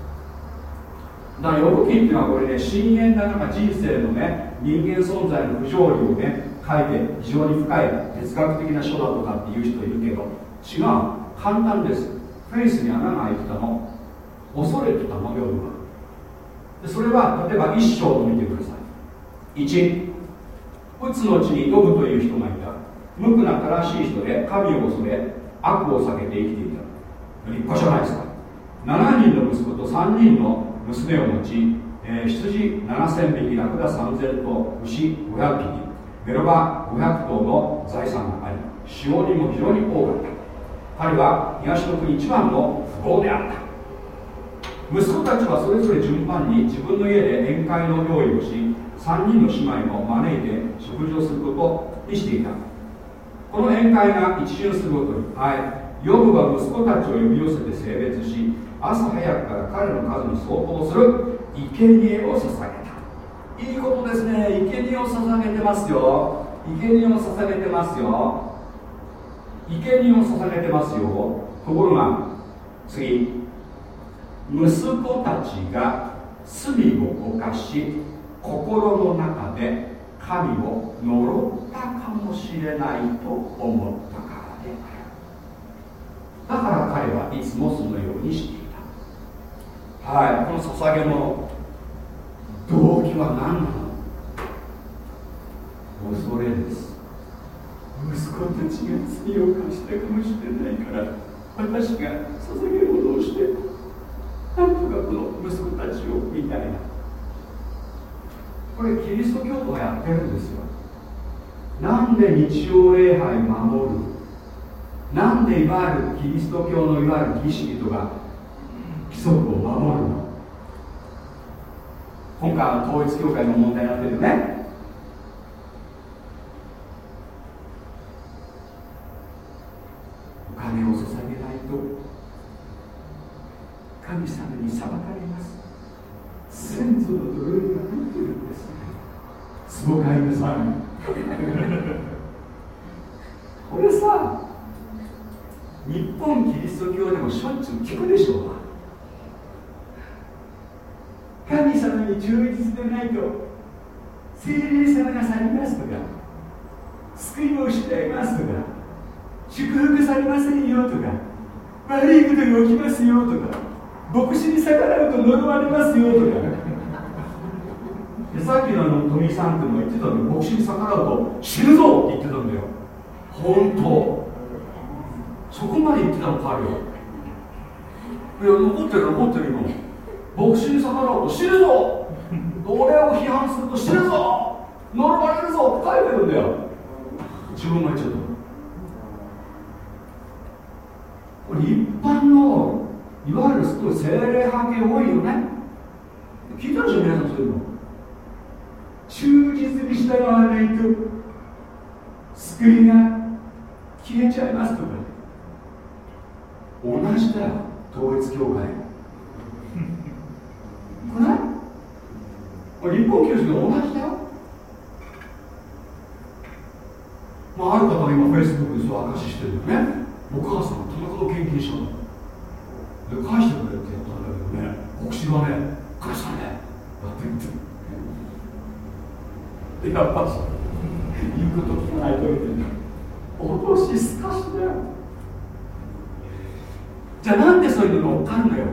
だから予期っていうのはこれね深淵な中人生のね人間存在の不条理をね書いて非常に深い哲学的な書だとかっていう人いるけど違う。簡単です。フェイスに穴が開いてたの。恐れてたの夜は。でそれは例えば一章を見てください。1うつのうちに呼ぶという人がいた。無垢な正しい人で神を恐れ悪を避けて生きていた。立派じゃないですか。7人の息子と3人の娘を持ち、えー、羊7000匹ラクダ3000頭牛500匹メロバ500頭の財産があり使用人も非常に多かった。彼は東の国一番の富豪であった。息子たちはそれぞれ順番に自分の家で宴会の用意をし3人の姉妹を招いて食事をすることにしていた。この宴会が一巡するごとにはいヨブは息子たちを呼び寄せて性別し朝早くから彼の数に相当する。生贄を捧げた。いいことですね。生贄を捧げてますよ。生贄を捧げてますよ。生贄を捧げてますよ。ところが次。息子たちが罪を犯し心の中で神を呪ったかもしれないと思ったからである。だから彼はいつもそのようにしていた。はい。この捧げ物動機は何なの？恐れです。息子たちが罪を犯したかもしれないから私が捧げ物をしてなんとかこの息子たちをみたいな。これキリスト教徒がやってるんですよ。なんで日曜礼拝守る？なんでいわゆるキリスト教のいわゆる儀式とか規則を守るの？今回は統一教会の問題になってるよねお金を捧げないと神様に裁かれます。先祖の呪いが入ってるんです壺買いなさいこれさ日本キリスト教でもしょっちゅう聞くでしょう神様に忠実でないと精霊様が去りますとか救いを失いますとか祝福されませんよとか悪いことが起きますよとか牧師に逆らうと呪われますよとか。でさっきのあの富井さんっても言ってたんで牧師に逆らうと死ぬぞって言ってたんだよ。本当。そこまで言ってたの彼は。いや残ってる残ってる今牧師に逆らうと死ぬぞ。俺を批判すると死ぬぞ。呪われるぞって書いてるんだよ。自分が言っちゃったこれ一般のいわゆるすごい精霊派系多いよね。聞いたでしょ皆さんそういうの。忠実に従わないと救いが消えちゃいますとか同じだよ統一教会。これ日本教師が同じだよ。まあある方が今フェイスブックでそう証ししてるよね。お母さん田中の献金したので返してくれってやったんだけどね牧師がね返さねやってみて。でやっぱ言うこと聞かないといてね脅しすかしだよ。じゃあなんでそういうの乗っかるのよ。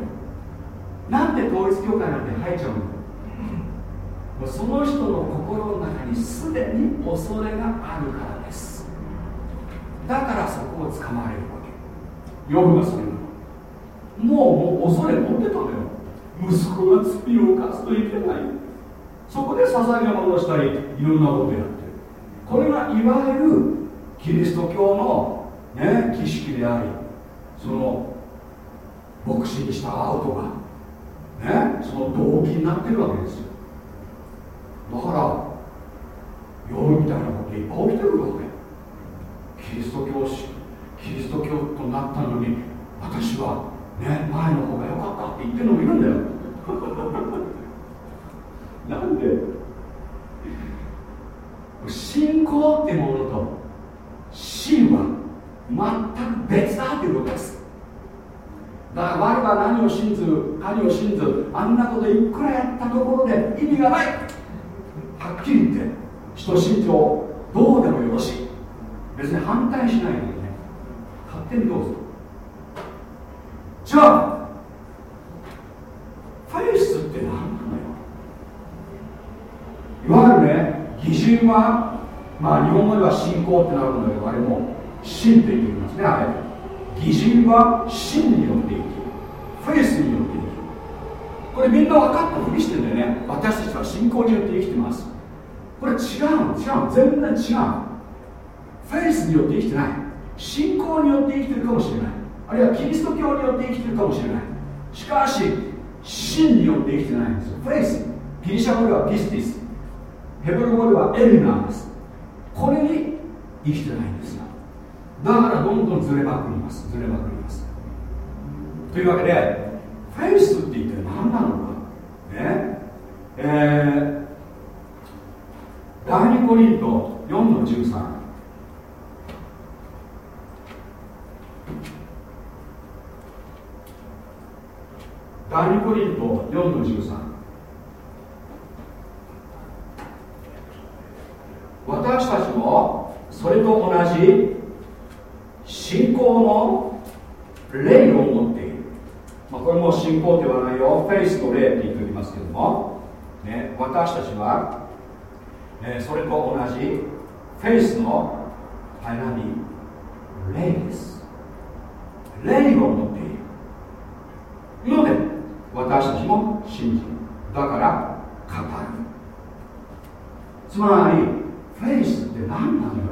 なんで統一教会なんて入っちゃうのその人の心の中にすでに恐れがあるからだからそこを捕まれるわけ。ヨブがそれもうもう恐れ持ってたのよ。息子が罪を犯すといけない。そこで捧げ物をしたりいろんなことやって。るこれがいわゆるキリスト教の、ね、儀式でありその牧師に従うとかねその動機になってるわけですよ。だから夜みたいなこといっぱい起きてるわけ。キリスト教師キリスト教となったのに私はね、前の方が良かったって言ってるのもいるんだよ。なんで？信仰ってものと真は全く別だっていうことです。だから我は何を信ず何を信ずあんなこといくらやったところで意味がない。はっきり言って人信条どうでもよろしい。別に反対しないでね。勝手にどうぞ。じゃあフェイスって何なのよ。いわゆるね義人はまあ日本語では信仰ってなるんだけどあれも信って言ってますねあれ。義人は信によって生きる。フェイスによって生きる。これみんな分かったふりしてんだよね。私たちは信仰によって生きてます。これ違う違う全然違うフェイスによって生きてない。信仰によって生きてるかもしれない。あるいはキリスト教によって生きてるかもしれない。しかし真によって生きてないんですよ。フェイスギリシャ語ではピスティス。ヘブル語ではエルナーです。これに生きてないんですよ。だからどんどんずれまくります。ずれまくります。というわけでフェイスって一体何なのか。ね。えー、第2コリント4の13第2コリント4の13私たちもそれと同じ信仰の霊を持っている、まあ、これも信仰ではないよ。フェイスの霊って言っておきますけども、ね、私たちは、え、それと同じフェイスのはい何霊です。霊を持っている。ので私たちも信じる。だから語る。つまりフェイスって何なのよ？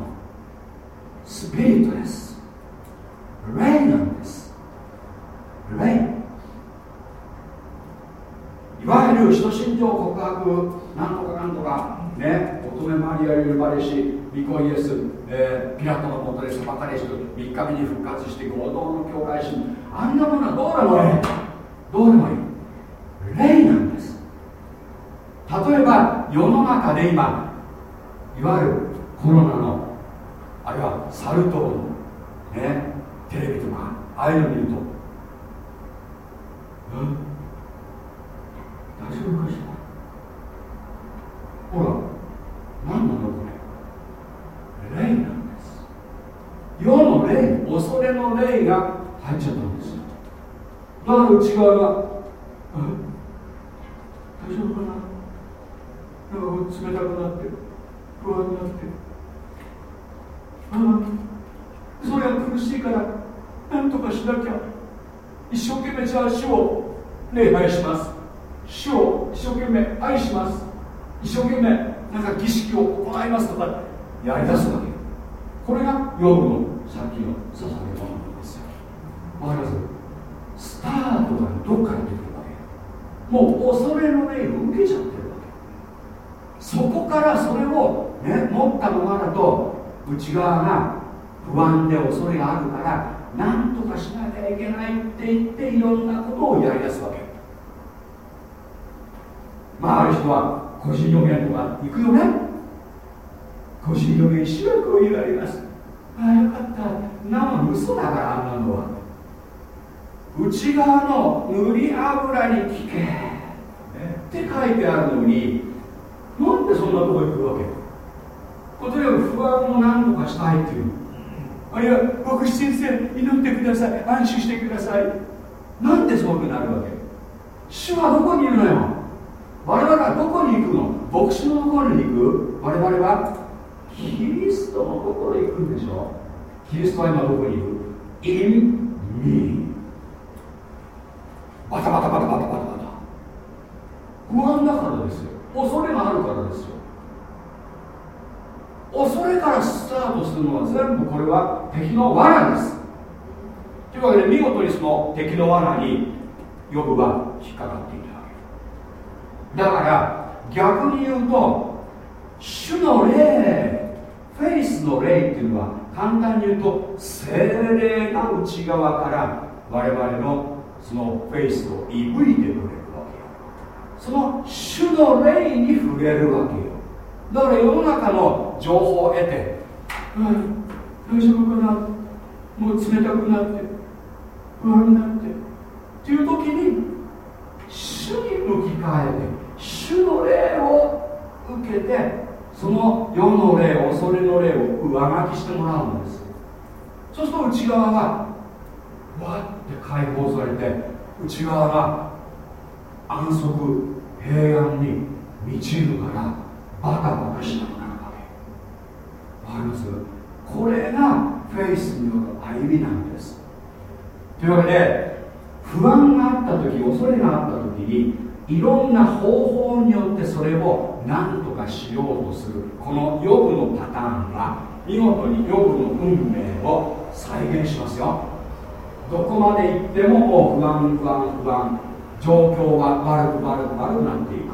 スピリットです。霊なんです。霊。いわゆる人心情告白なんとかなんとかね乙女マリアよりばれし御子イエス、えー、ピラトのもとで裁かれし3日目に復活して合同の教会心あんなものはどうでもいい。どうでもいい。霊なんです。例えば世の中で今いわゆるコロナのあるいはサル痘のねテレビとかああいうの見ると。うん？大丈夫かしら？ほら何なのこれ？霊なんです。世の霊恐れの霊が入っちゃったんです。よだから内側が大丈夫かななんか冷たくなって不安になってああそれは苦しいから何とかしなきゃ一生懸命じゃあ主を礼拝します主を一生懸命愛します一生懸命なんか儀式を行いますとかやりだすわけこれがヨブのさっきの捧げ物ですよ。わかります？スタートがどっから出る？もう恐れの霊を受けちゃってるわけ。そこからそれを、ね、持ったままだと内側が不安で恐れがあるから何とかしなきゃいけないって言っていろんなことをやりだすわけ。まあある人は個人予言とか行くよね？個人予言しばらく言われます。ああよかった。生嘘だからあんなのは。内側の塗り油に聞け。って書いてあるのになんでそんなとこ行くわけ？ことにかく不安を何とかしたいっていう。あるいは牧師先生祈ってください安心してください。なんでそうなるわけ？主はどこにいるのよ？我々はどこに行くの？牧師のところに行く？我々はキリストのところに行くんでしょ？キリストは今どこにいる ?in me バタバタバタバタバタバタ不安だからですよ恐れがあるからですよ恐れからスタートするのは全部これは敵の罠です。というわけで見事にその敵の罠にヨブは引っかかっていた。わけだから逆に言うと主の霊フェイスの霊っていうのは簡単に言うと精霊が内側から我々のそのフェイスをいぶいてくれるわけよ。その主の霊に触れるわけよ。だから世の中の情報を得て、うん、大丈夫かなもう冷たくなって不安になってっていう時に主に向き変えて主の霊を受けてその世の霊恐れの霊を上書きしてもらうんです。そうすると内側がわって解放されて内側が安息平安に満ちるからバタバタしなくなるわけわかります？これがフェイスによる歩みなんです。というわけで不安があった時恐れがあった時にいろんな方法によってそれを何とかしようとする。この予部のパターンは見事に予部の運命を再現しますよ。どこまで行ってももう不安不安不安。状況が悪く悪く悪くなっていく。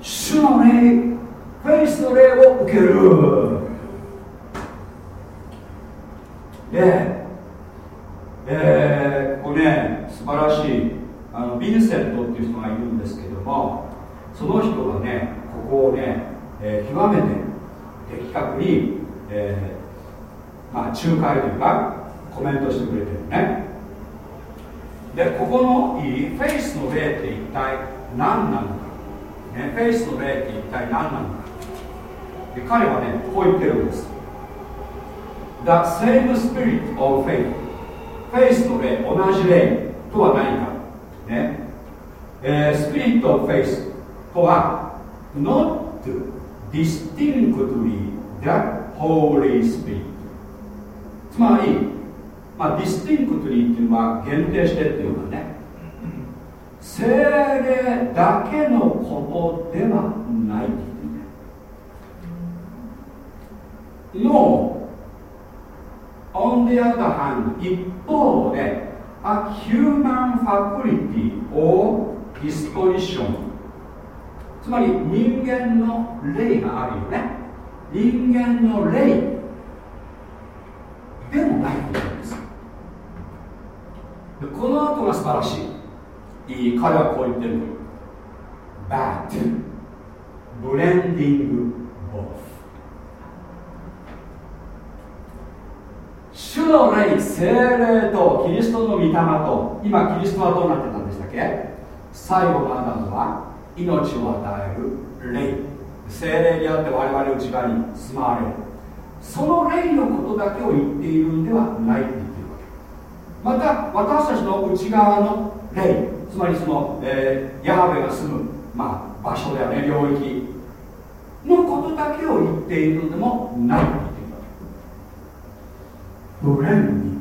主の霊フェイスの霊を受ける。で、え。ー、ここね素晴らしい。あのビンセントっていう人がいるんですけどもその人がねここをね、えー、極めて的確に、えーまあ、仲介というかコメントしてくれてるね。でここのいいフェイスの霊って一体何なの、ね、フェイスの霊って一体何なのか。で彼はねこう言ってるんです。The same spirit of faith. フェイスの霊同じ霊とは何か。ね。えー、 spirit of faithとは not distinctly the Holy Spirit. つまり、まあ、 distinctly っていうのは限定してっていうのはね精霊だけのことではない。って言ってね No on the other hand 一方で a human faculty or disposition つまり人間の霊があるよね。人間の霊でもないということです。この後が素晴らしい。彼はこう言ってる But blending both. 主の霊精霊とキリストの御霊と今キリストはどうなってたんでしたっけ？最後のアダムは命を与える霊。精霊にあって我々の内側に住まわれる。その霊のことだけを言っているんではないって言ってるわけ。また私たちの内側の霊つまりその、えー、ヤハベが住む、まあ、場所だよね領域のことだけを言っているのでもないって言ってるわけブレンに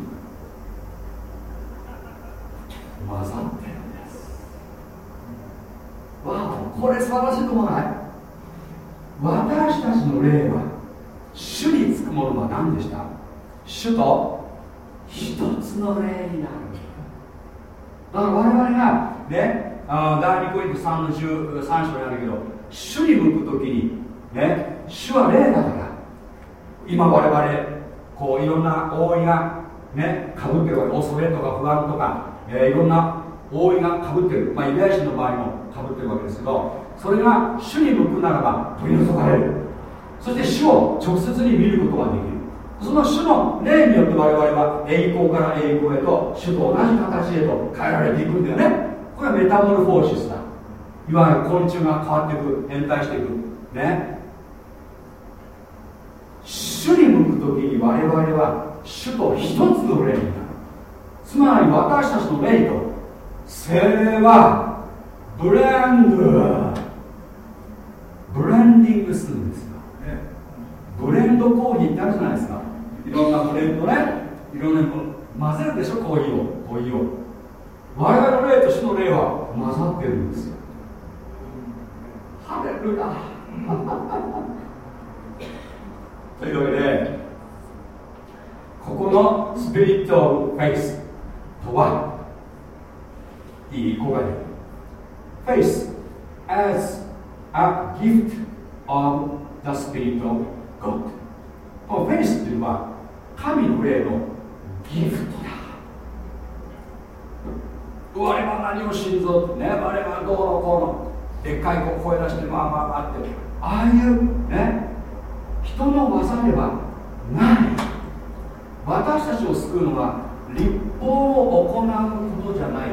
混ざってるんですわあこれ素晴らしいと思わない私たちの霊は主につくものは何でした主と一つの霊になるだから我々がねあ第2コリント3の13章にあるけど主に向く時にね主は霊だから今我々こういろんな覆いがねかぶってるわけ恐れとか不安とか、えー、いろんな覆いがかぶってる。まあユダヤ人の場合もかぶってるわけですけどそれが主に向くならば取り除かれる。そして主を直接に見ることができる。その主の霊によって我々は栄光から栄光へと主と同じ形へと変えられていくんだよね。これはメタモルフォーシスだ。いわゆる昆虫が変わっていく変態していくね。主に向く時に我々は主と一つの霊になる。つまり私たちの霊と精霊はブレンドブレンディングするんですよ、ブレンドコーヒーってあるじゃないですか。いろんなブレンドね。いろんな混ぜるでしょコーヒーを。コーヒーを。我々の霊と主の霊は混ざってるんですよ。ハレルヤというわけでここのスピリット・フェイスとはいい子がいる。Faith as a gift of the Spirit of God このフェイスっていうのは神の霊のギフトだ。我は何を信ぞ？ね我はどうのこうの。でっかい声出してまあまああってああいうね人の技ではない。私たちを救うのは立法を行うことじゃない。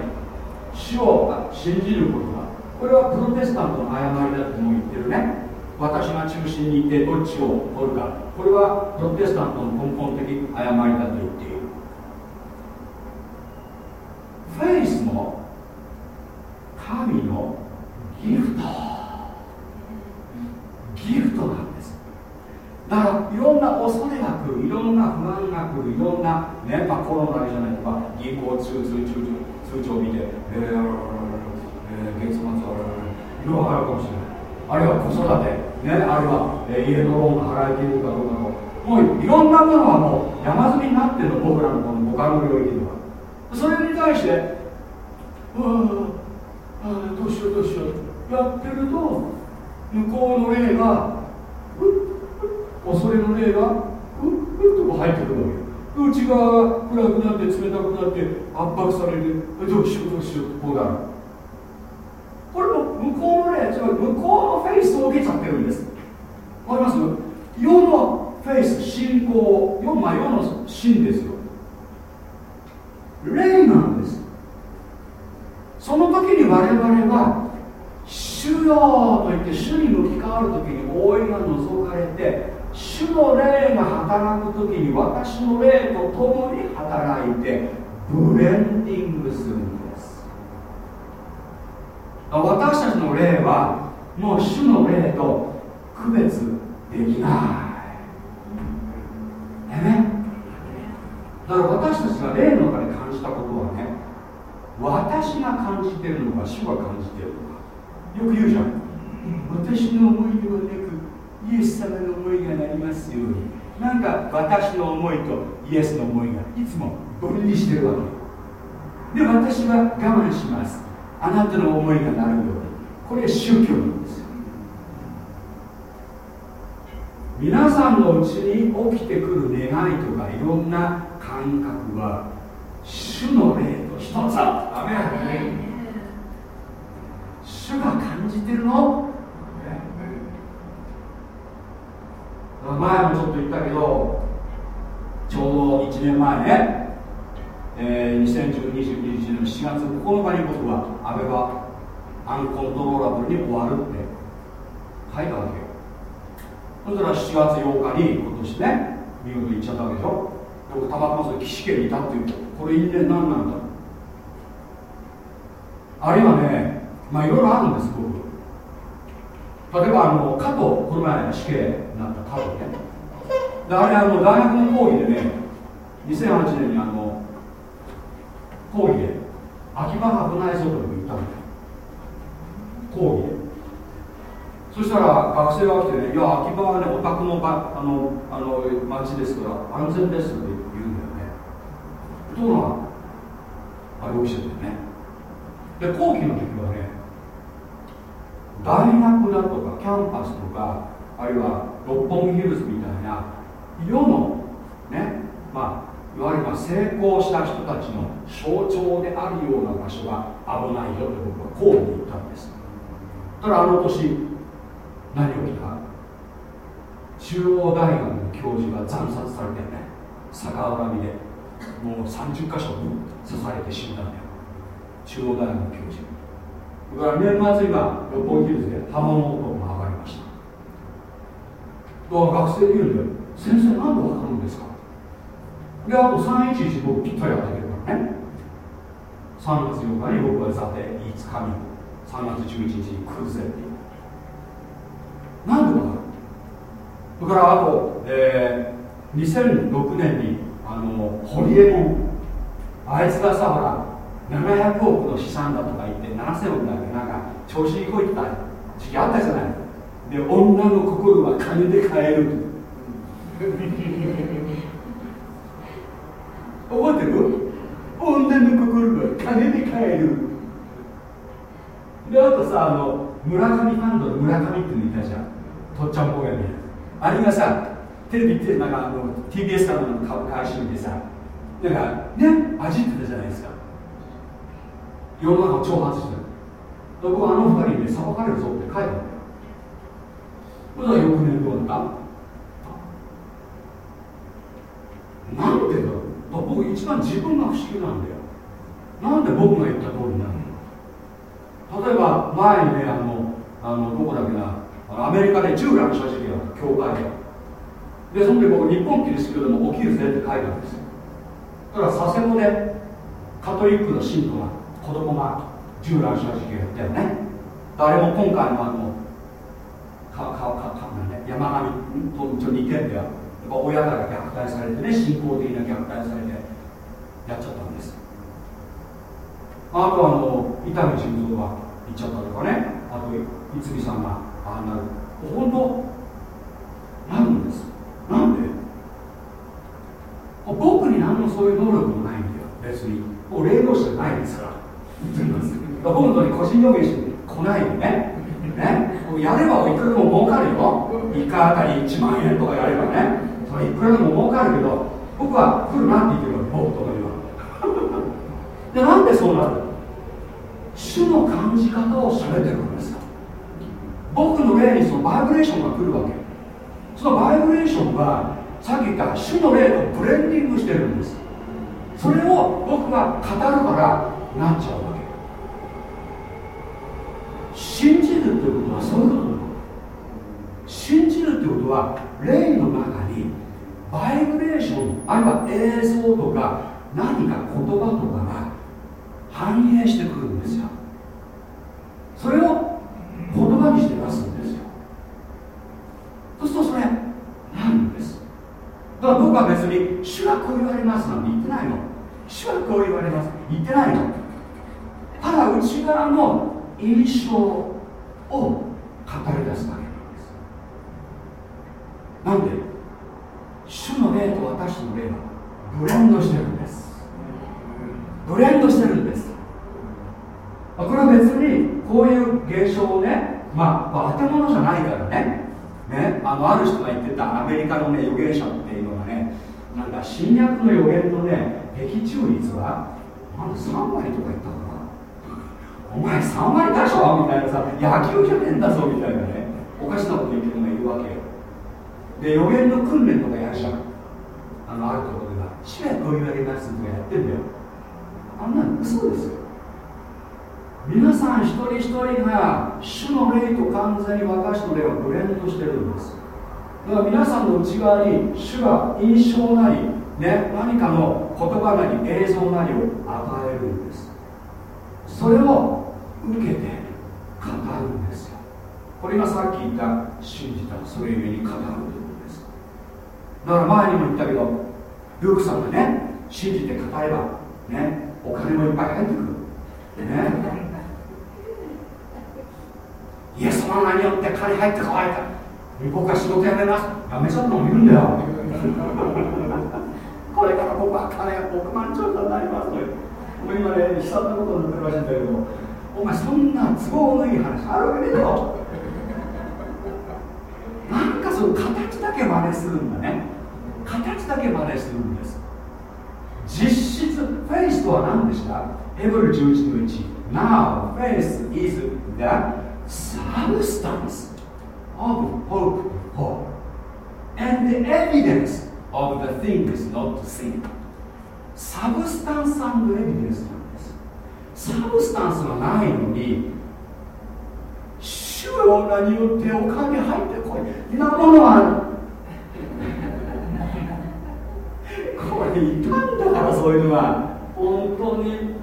主を信じることだ。これはプロテスタントの誤りだとも言ってるね。私が中心にいてどっちを取るか。これはプロテスタントの根本的誤りだと言っている。フェイスも神のギフト。ギフトなんです。だからいろんな恐れが来る。いろんな不安が来る。いろんな、ねまあ、コロナだけじゃないとか銀行通通通通帳を見て、えーえー、月末はいろい。ろあるかもしれないあるいは子育て、ね、あるいは、えー、家のローンが払えているかどうかのもういろんなものはもう山積みになってるの僕らのこの五感の領域ではそれに対してああどうしようどうしよう。やってると向こうの霊が恐れの霊がふっと入ってくるわけ内側が暗くなって冷たくなって圧迫されるどうしようどうしようこうなる。これも向こうの霊つまり向こうのフェイスを受けちゃってるんです。わかります？世のフェイス信仰世,、まあ、世の真ですよ。霊なんです。その時に我々はいが除かれて主の霊が働く時に私の霊と共に働いてブレンディングするんです。私たちの霊はもう主の霊と区別できない。ね。だから私たちが霊の中で感じたことはね私が感じてるのか主が感じてるの。かく言うじゃん。私の思いではなくイエス様の思いがなりますようになんか私の思いとイエスの思いがいつも分離してるわけ。で私は我慢します。あなたの思いがなるように。これ宗教なんです。皆さんのうちに起きてくる願いとかいろんな感覚は主の霊と一つアメ主が感じてるの？前もちょっと言ったけどちょうど1年前ね、えー、2021年の7月9日に僕は安倍はアンコントローラブルに終わるって書いたわけよ。そしたら7月8日に今年ね見事行っちゃったわけでしょ。僕たまたまそ岸家にいたっていうこれ因縁何なんだ？あるいはねまあいろいろあるんです僕例えばあの加藤この前死刑になった加藤ねであれあの大学の講義でね2008年にあの講義で秋葉危ないぞと言ったんだよ講義でそしたら学生が来てね、いや、秋葉はね、お宅のばあのあの町ですから、安全ですって言うんだよね。ところが、あれ起きてたよね。で、後期の時はね、大学だとかキャンパスとかあるいは六本木ヒルズみたいな世のねまあいわゆる成功した人たちの象徴であるような場所が危ないよと僕はこう言ったんです。ただあの年何を起きた？中央大学の教授が惨殺されてね逆恨みでもう30箇所刺されて死んだんだよ。中央大学の教授だから年末今六本木ヒルズで刃物男が上がりました。だから学生で言うんだよ先生何で分かるんですか？であと311僕ぴったり当ててるからね。3月8日に僕は座て5日に3月11日にクルゼってなんで分かる？それからあと、えー、2006年にあのホリエモンあいつがさほら700億の資産だとか言って7000億だけなんか調子にこいった時期あったじゃない。で女の心は金で買える 覚えてる？女の心は金で買える。であとさあの村上ファンドの村上っていうのいたじゃん。とっちゃんぽやね。あれがさテレビってなんかあの TBS からの会社でさなんかね味ってたじゃないですか。世の中を挑発してる。僕はあの二人に、ね、裁かれるぞって書いてある。それは翌年どうだった？なんでだろう？僕一番自分が不思議なんだよ。なんで僕が言った通りになるの？例えば前にねあのあのどこだっけな？アメリカで銃乱射事件が教会で。でその時僕日本キリスト教でも起きるぜって書いてあるんですよ。だから佐世保でカトリックの信徒が子供が銃乱射事件やったよね。誰も今回のあのかかかかね山上とちょ似てんだよやっぱ親から虐待されてね信仰的な虐待されてやっちゃったんです。あとあの伊丹十三が行っちゃったとかね。あと逸見さんがああなる。本当なるんです。なんで？僕に何のそういう能力もないんだよ。別に。もう霊能者じゃないですから。本当に個人予言して来ないでねねやればいくらでも儲かるよ。1回あたり1万円とかやればね。それいくらでも儲かるけど僕は来るなって言ってるわけ僕とかにはでなんでそうなる？主の感じ方をされてるんですよ。僕の霊にそのバイブレーションが来るわけ。そのバイブレーションはさっき言った主の霊とブレンディングしてるんです。それを僕が語るからなっちゃう信じるということはそういうこと信じるってことは霊の中にバイブレーションあるいは映像とか何か言葉とかが反映してくるんですよ。それを言葉にして出す。んですよ。そうするとそれなんです。だから僕は別に主はこう言われますなんて言ってないの。主はこう言われます。言ってないのただ内側の印象を語り出すだけなんで主の霊と私の霊はブレンドしてるんです。ブレンドしてるんです。これは別にこういう現象をねまあ建物じゃないからね。ねあのある人が言ってたアメリカのね預言者っていうのがねなんか新約の予言のね的中率はなんで3割とか言ったのかな。お前3割でしょみたいなさ野球じゃねえんだぞみたいなねおかしなこと言ってるのがいるわけよ。で予言の訓練とかやるじゃん。あのあるところでは「主はこう言われます」とかやってんだよ。あんなの嘘ですよ。皆さん一人一人が主の霊と完全に私の霊をブレンドしてるんです。だから皆さんの内側に主が印象なり、ね、何かの言葉なり映像なりを与えるんです。それを受けて語るんですよ。これがさっき言った信じたそれゆえに語るということです。だから前にも言ったけどルークさんがね信じて語ればねお金もいっぱい入ってくる。ね。イエス様の名によって金入ってこいと僕は仕事辞めます。辞めちゃったのもいるんだよ。これから僕は金が億万長者になりますと今ね悲惨なことになってるらしいんだけどお前そんな都合のいい話あるわけねえよなんかその形だけ真似するんだね。形だけ真似するんです。実質フェイスとは何でした？ヘブル11の1 Now faith is the substance of hope hope and the evidence of the things not seen. サブスタンスエビデンスなんですサブスタンスがないのに主の名によってお金入ってこい。なものはこれいたんだからそういうのが本当に、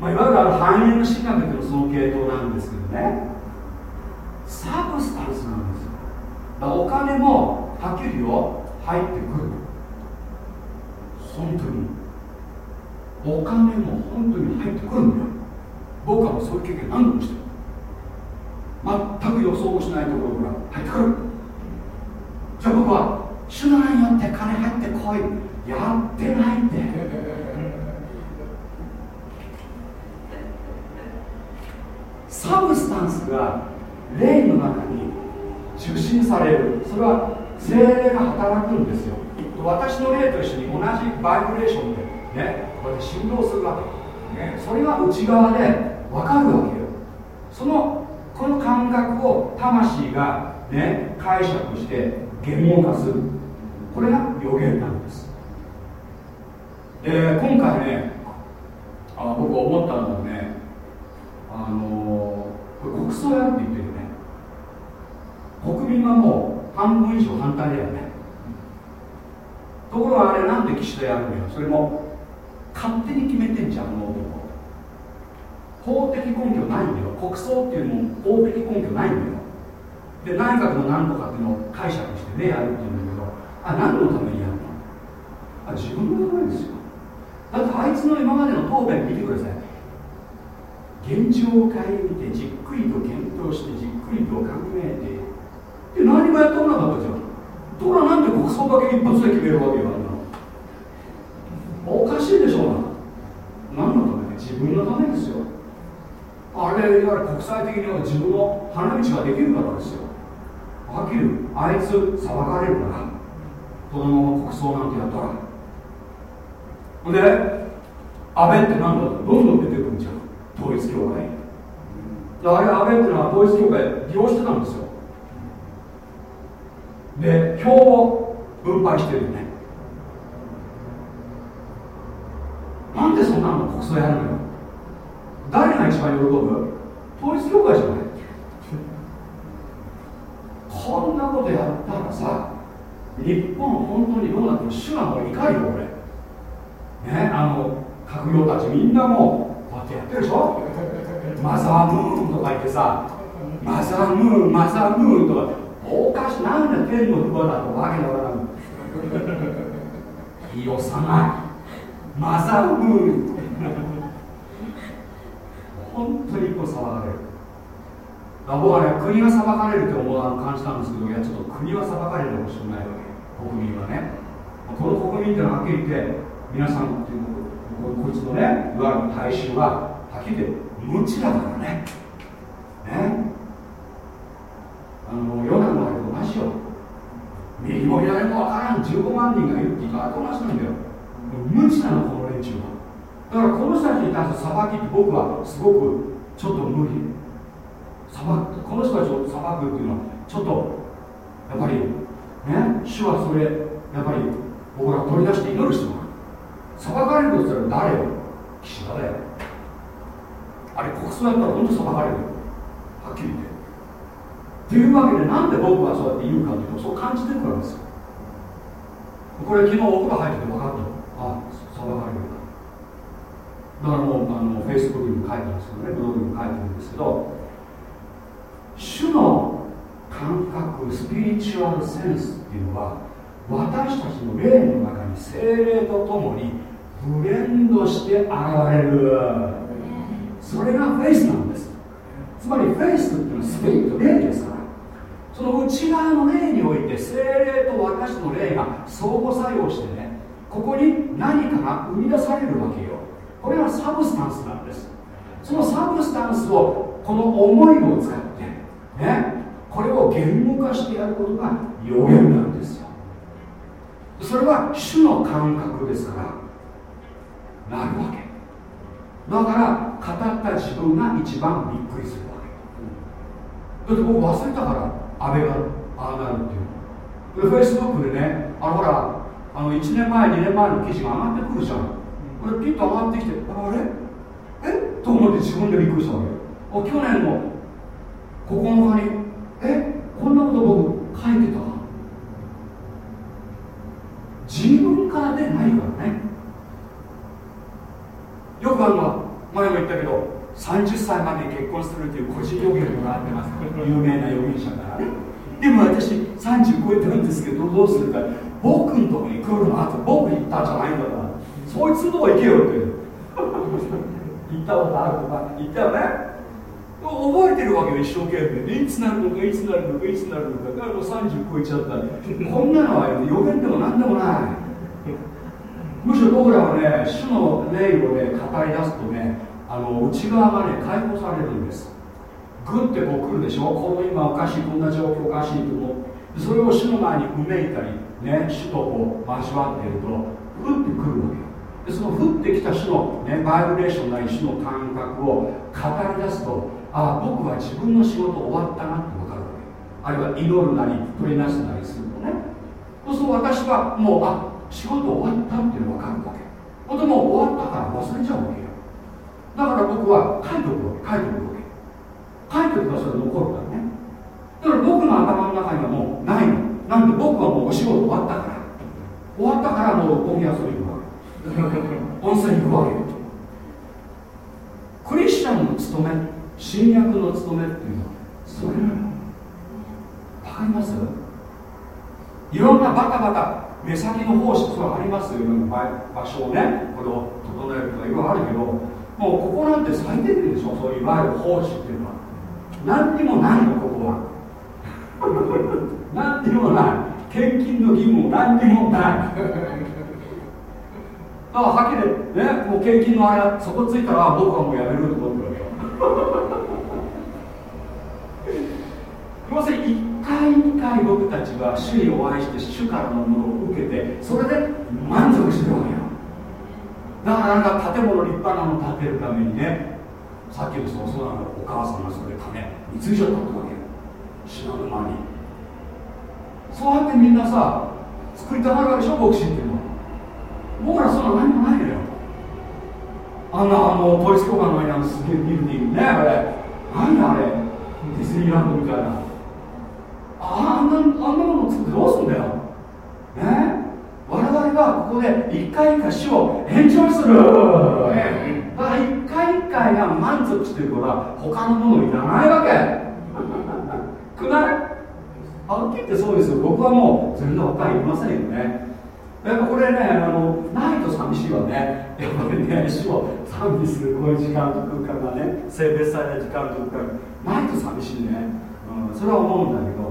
まあ、いわゆる繁栄の進学っていうのはその系統なんですけどね。サブスタンスなんですよ。だからお金もはっきりよ。入ってくる。本当に。お金も本当に入ってくるんだよ。僕はもうそういう経験何度もしてる。全く予想もしないところから入ってくる。じゃあ僕は主の名によって金入ってこい。やってないってサブスタンスが霊の中に受信される。それは精霊が働くんですよ。私の霊と一緒に同じバイブレーションで。ねこうやって振動するわけ、ね、それが内側で分かるわけよ。そのこの感覚を魂がね解釈して言語化する。これが予言なんです。で今回ねあ僕思ったのはねあのこれ国葬やるって言ってるね。国民はもう半分以上反対だよね。ところがあれなんで岸田やるのよ。それも勝手に決めてんじゃんもう。法的根拠ないんだよ。国葬っていうのも法的根拠ないんだよ。で内閣の何とかっていうのを解釈してねやるっていうんだけどあ何のためにやるの？あ自分のためですよ。だってあいつの今までの答弁見てください。現状を顧みてじっくりと検討してじっくりと考えて。で何もやってこなかったじゃん。ところがなんで国葬だけ一発で決めるわけよあんなかしいでしょうな。何のために？自分のためですよ。あれいわゆる国際的には自分の花道ができるからですよ。はっきりあいつ裁かれるから。このまま国葬なんてやったら。ほんで安倍って何だどんどん出てくるんじゃん。統一教会。あれ安倍ってのは統一教会利用してたんですよ。で票を分配してるよねなんでそんなの国葬やるのよ？誰が一番喜ぶ？統一教会じゃない。そんなことやったらさ日本本当にどうなってる主がもう怒りよ俺。ねあの閣僚たちみんなもうこうやってやってるでしょ？マザームーンとか言ってさマザームーンマザームーンとかおかしなんで天の不和だとわけのわからん。いいおさないマザームーン本当にこう騒がれる。僕はね国が裁かれるって思う感じたんですけどいやちょっと国は裁かれてほしくないわけ。国民はね。この国民ってのははっきり言って皆さんっていうここいつのねいわゆる大衆ははっきり言って無知だからね。ね。あのヨナのあれと同じよ。右も左もわからん。15万人がいるって言ったら同じなんだよ。無知なのこの連中は。だからこの人たちに対して裁きって僕はすごくちょっと無理裁この人たちを裁くっていうのはちょっとやっぱりね主はそれやっぱり僕ら取り出して祈る人が裁かれるとしたら誰よ岸田だよ。あれ国葬やったら本当裁かれる。はっきり言って。というわけでなんで僕がそうやって言うかというとそう感じてるからですよ。これ昨日お風呂入ってて分かったあ裁かれるだからもうあのフェイスブックにも書いてますけどね。ブログにも書いてるんですけど主の感覚スピリチュアルセンスっていうのは私たちの霊の中に精霊とともにブレンドして現れる。それがフェイスなんです。つまりフェイスっていうのはスピリット霊ですから。その内側の霊において精霊と私の霊が相互作用してねここに何かが生み出されるわけよ。これは substance なんです。その substance をこの思いを使ってねこれを言語化してやることが預言なんですよ。それは主の感覚ですからなるわけ。だから語った自分が一番びっくりするわけ。だって僕忘れたから安倍がああなるっていう。のフェイスブックでねあのほらあの1年前2年前の記事が上がってくるじゃん。これピッと上がってきてあれ？え？と思って自分でびっくりしたわけ。去年の9日にえ？こんなこと僕書いてた？自分から出ないからね。よくあるのは前も言ったけど30歳までに結婚するという個人予言があってます。有名な予言者からね。でも私30超えてるんですけどどうするか僕のとこに来るなって僕言ったんじゃないんだから。そいつのとこ行けよって。言ったことあるとか。言ったよね。覚えてるわけよ一生懸命。でいつなるのかいつなるのかいつなるのか。だからもう30超えちゃった。こんなのは予言でも何でもない。むしろ僕らはね主の霊をね語り出すとねあの内側がね解放されるんです。グッてこう来るでしょ？この今おかしいこんな状況おかしいと思う。それを主の前にうめいたり。ね主とこう交わっているとふってくるわけよ。でその降ってきた種の、ね、バイブレーションなり種の感覚を語り出すとああ僕は自分の仕事終わったなって分かるわけ。あるいは祈るなり取りなすなりするとね。そうすると私はもうあ仕事終わったっていうの分かるわけ。ほんともう終わったから忘れちゃうわけよ。だから僕は書いておくわけ書いておくわけ。書いておくとそれ残るからね。だから僕の頭の中にはもうないの。なんで僕はもうお仕事終わったから。終わったからもうゴミ遊び行くわ 温泉行くわけ。クリスチャンの務め新約の務めっていうのはそれなの。わかります？いろんなバタバタ目先の奉仕それあります？よいろんな場所をねこれを整えるとかいろいろあるけどもうここなんて最低限でしょ？そういういわゆる奉仕っていうのは。何にもないのここは何にもない。献金の義務も何にもない。だからはっきりねもう献金のあれそこついたら僕はもうやめると思ってるわけよ要 するに一回一回僕たちは主にお会いして主からのものを受けてそれで満足してるわけよ。だからなんか建物立派なの建てるためにねさっきのそのそうなのお母さんがそれ金貢いじゃったってわけよ。知らぬ間に。そうやってみんなさ作りたがるでしょボクシングっていうのは僕らそんな何もないのよ。あんなあの統一教会の間のすげえビルディングねあれ。何あれ。ディズニーランドみたいな。あんなあんなもの作ってどうすんだよ。ね。我々はここで一回一回死を延長する、ね、だから一回一回が満足してるから他のものいらないわけ。くない？はっきり言ってそうですよ。僕はもう全然他いりませんよね。やっぱこれねあのないと寂しいわね。やっぱりね主を賛美するこういう時間と空間がね性別された時間と空間ないと寂しいね、うん、それは思うんだけど。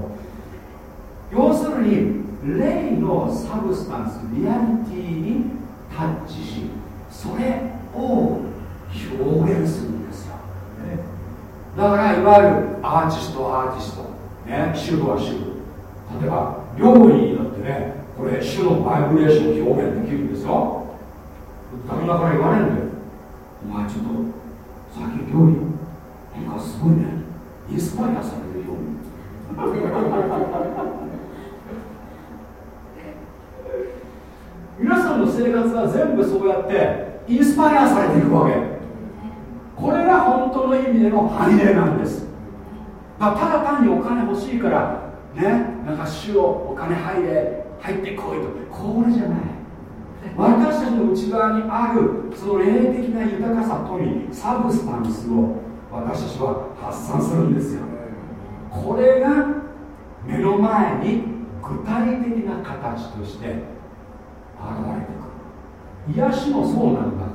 要するに霊のサブスタンスリアリティにタッチしそれを表現するんですよ、だからいわゆるアーティストアーティスト。ね主婦は主婦例えば料理だってねこれ主のバイブレーションを表現できるんですよ。旦那から言われるんだよ。お前ちょっと最近料理なんかすごいね。インスパイアされてるよ。皆さんの生活は全部そうやってインスパイアされていくわけ。これが本当の意味での繁栄なんです。だただ単にお金欲しいからねなんか主をお金入れ入ってこいと。これじゃない。私たちの内側にあるその霊的な豊かさ富サブスタンスを私たちは発散するんですよ。これが目の前に具体的な形として現れてくる。癒しもそうなんだか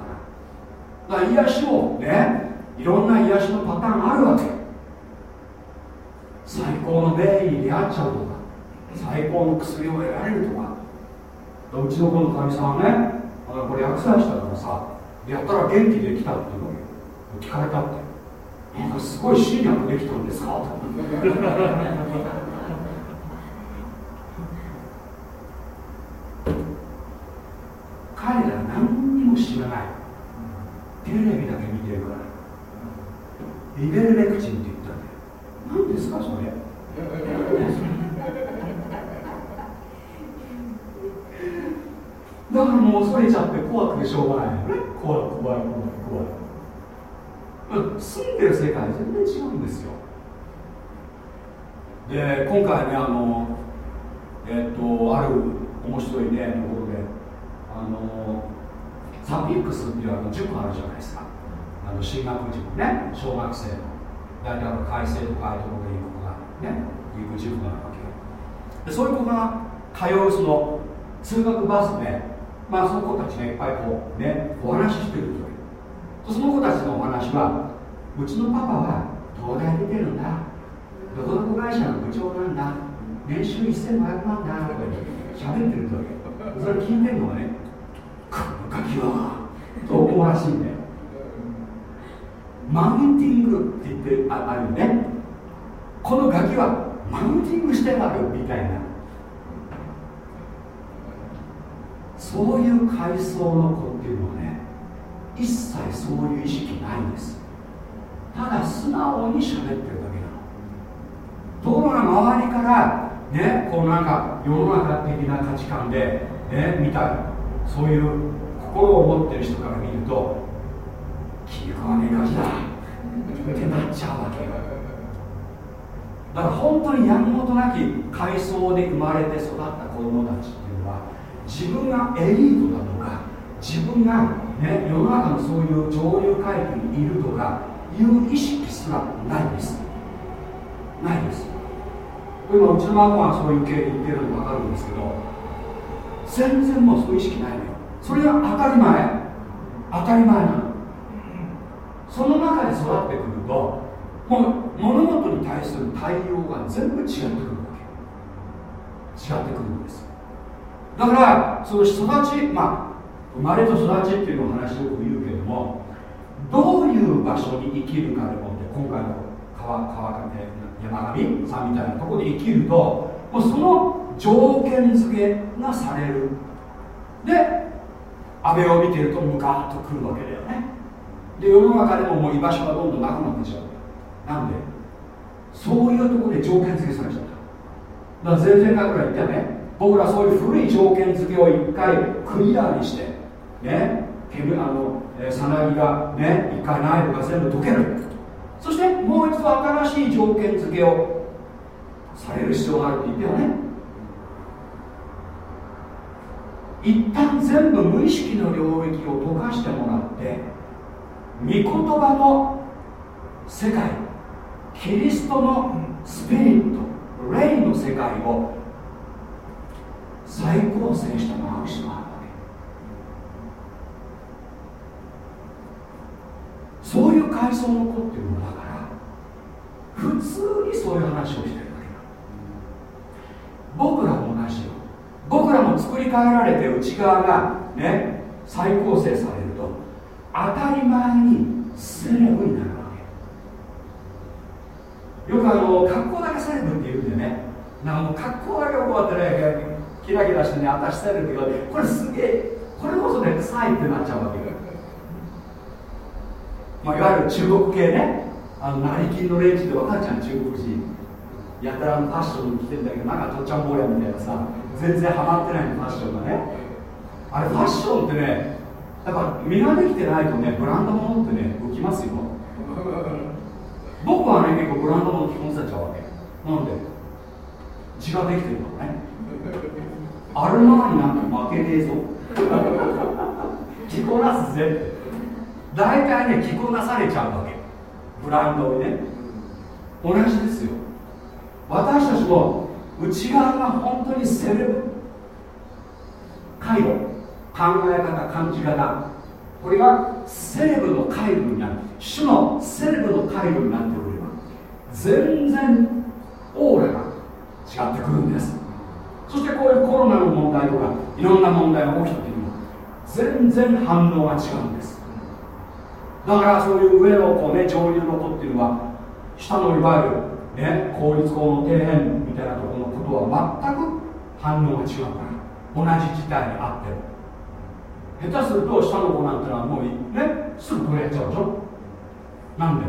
ら。だから癒しもねいろんな癒しのパターンあるわけ。最高の霊に出会っちゃうとか最高の薬を得られるとか。うちの子のかみさんはねあのこれ薬剤師だからさやったら元気できたっていうのを聞かれたって。なんかすごい新薬できたんですか？彼ら何にも知らない。テレビだけ見てるから。リベルレクチンって言っ恐れちゃって怖くてしょうがない。怖い。怖い怖い怖い住んでる世界全然違うんですよ。で今回ねあのえっ、とある面白いねところであのサピックスっていうあの塾あるじゃないですか。あの進学塾ね。小学生の大体の改正とかああいうところで行く子がね行く塾があるわけでそういう子が通うその通学バスでまあその子たちがいっぱいこうねお話ししてるとその子たちのお話はうちのパパは東大出てるんだ。どこどこ会社の部長なんだ。年収1500万だ。とか喋ってるとそれ聞いてるのはねこのガキはと思うらしいんだよ。マウンティングって言ってああるよね。このガキはマウンティングしてあるみたいな。そういう階層の子っていうのはね一切そういう意識ないんです。ただ素直に喋ってるだけなの。ところが周りからねこうなんか世の中的な価値観でね見たそういう心を持ってる人から見ると気がわねえガキだ。ってなっちゃうわけよ。だから本当にやんごとなき階層で生まれて育った子供たち。自分がエリートだとか自分が、ね、世の中のそういう上流階級にいるとかいう意識すらないんです。ないです。今うちの孫はそういう経験言ってるの分かるんですけど全然もうそういう意識ないのよ。それが当たり前。当たり前なの。その中で育ってくるともう物事に対する対応が全部違ってくるわけ。違ってくるんです。だからその育ちまあ生まれと育ちっていうのを話よく言うけれどもどういう場所に生きるかでもって今回の川川上山上さんみたいなところで生きるともうその条件付けがされる。で安倍を見てるとムカッとくるわけだよね。で世の中でももう居場所がどんどんなくなってちゃう。なんでそういうところで条件付けされちゃった。だから前々回ぐらい言ったよね僕らそういう古い条件付けを一回クリアにしてね煙あの、さなぎがね一回内部が全部溶ける。そしてもう一度新しい条件付けをされる必要があるって言ったよね。一旦全部無意識の領域を溶かしてもらって御言葉の世界キリストのスピリット霊の世界を再構成してもらう人があるわけ。そういう階層の子っていうのだから普通にそういう話をしてるわけだ。僕らも同じよ。僕らも作り変えられて内側がね再構成されると当たり前にセレブになるわけ。よくあの格好だけセレブって言うんでね。なんか格好だけこうやってねキラキラしてね私セレブけどこれすげえこれこそね臭いってなっちゃうわけよ、まあ、いわゆる中国系ねあの成金の連中で分かるじゃん中国人。やたらのファッションに着てんだけどなんかとっちゃん坊やみたいなさ全然ハマってないファッションがね。あれファッションってねやっぱ身ができてないとねブランド物ってね浮きますよ。僕はね結構ブランド物着込んでちゃうわけ。なんで？血ができてるからね。アルマーニなんか負けねえぞ。着こなすぜ。大体ね着こなされちゃうわけ。ブランドにね。同じですよ。私たちも内側が本当にセレブ。回路考え方感じ方。これがセレブの回路になる。主のセレブの回路になっておれば全然オーラが違ってくるんですそしてこういうコロナの問題とかいろんな問題が起きた時にも全然反応が違うんです。だからそういう上の子ね上流の子っていうのは下のいわゆるね、公立校の底辺みたいなところのことは全く反応が違うから同じ事態にあっても下手すると下の子なんてのはもうねすぐこれちゃうでしょなんで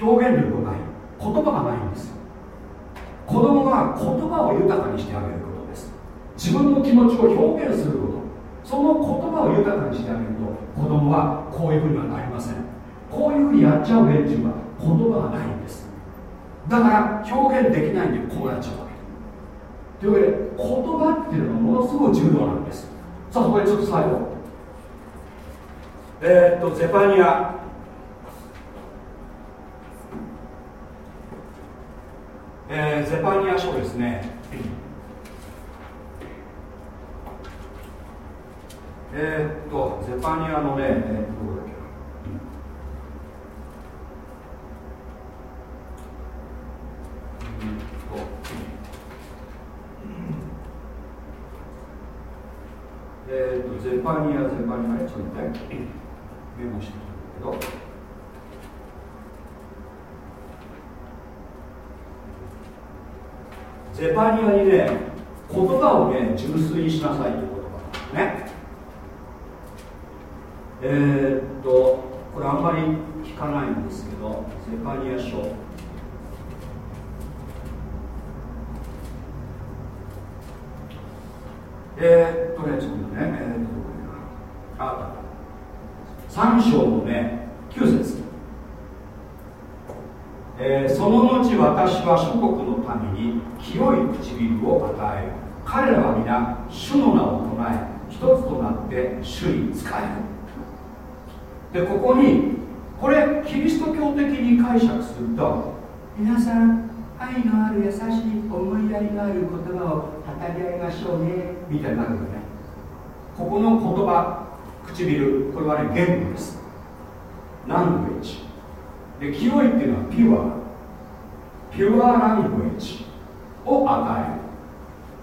表現力がない言葉がないんですよ。子供が言葉を豊かにしてあげる自分の気持ちを表現すること。その言葉を豊かにしてあげると子供はこういうふうにはなりません。こういうふうにやっちゃう連中は言葉がないんです。だから表現できないんでこうなっちゃうわけ。というわけで言葉っていうのはものすごい重要なんです。さあそこでちょっと最後。えー、っとゼパニア。えー、ゼパニア書ですね。えー、っとゼパニアのね、えー、どこだっけえーと、ゼパニア、ゼパニア、ちょっと待って、メモしてるけど、ゼパニアにね、言葉をね、純粋にしなさいという言葉ね。えー、っと、これあんまり聞かないんですけど、ゼパニア書。えー、っとね、ちょっとね、えー、っと、あった。3章のね、9節えー、その後私は諸国のために清い唇を与え彼らは皆主の名を唱え一つとなって主に仕えるでここにこれキリスト教的に解釈すると皆さん愛のある優しい思いやりのある言葉を語り合いましょうねみたいになるよね。ここの言葉唇これはね言語です。ラングエッジで清いっていうのはピュア。ピュアラングエッジを与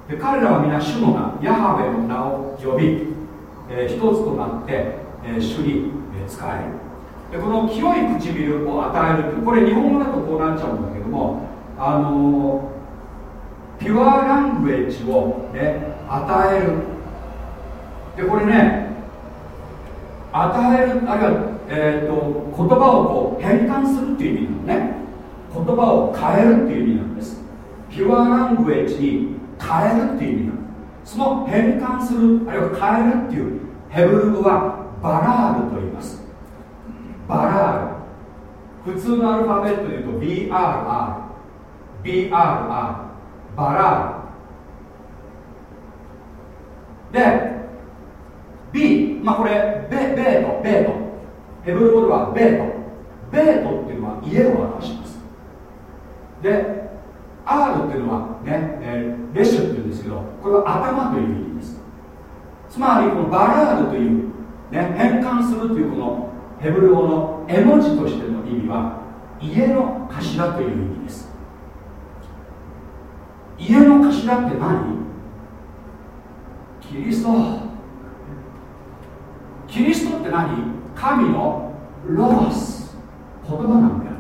える。で彼らは皆主の名ヤハベの名を呼び、えー、一つとなって、えー、主に、使えるでこの清い唇を与えるこれ日本語だとこうなっちゃうんだけどもあのピュアラングエッジを、ね、与える。でこれね与えるあるいは、えーと、言葉をこう変換するっていう意味なのね。言葉を変えるっていう意味なんです。ピュアラングエッジに変えるっていう意味なの。その変換するあるいは変えるっていうヘブル語はバラールと言います。バラール。普通のアルファベットで言うと BRRBRR バラール。で B まあこれベベート。ベート。ヘブル語ではベート。ベートっていうのは家を表します。で R っていうのはね、えー、レシュっていうんですけどこれは頭という意味です。つまりこのバラードという、ね、変換するというこのヘブル語の絵文字としての意味は家の頭という意味です。家の頭って何？キリスト。キリストって何？神のロース。言葉なんだよ。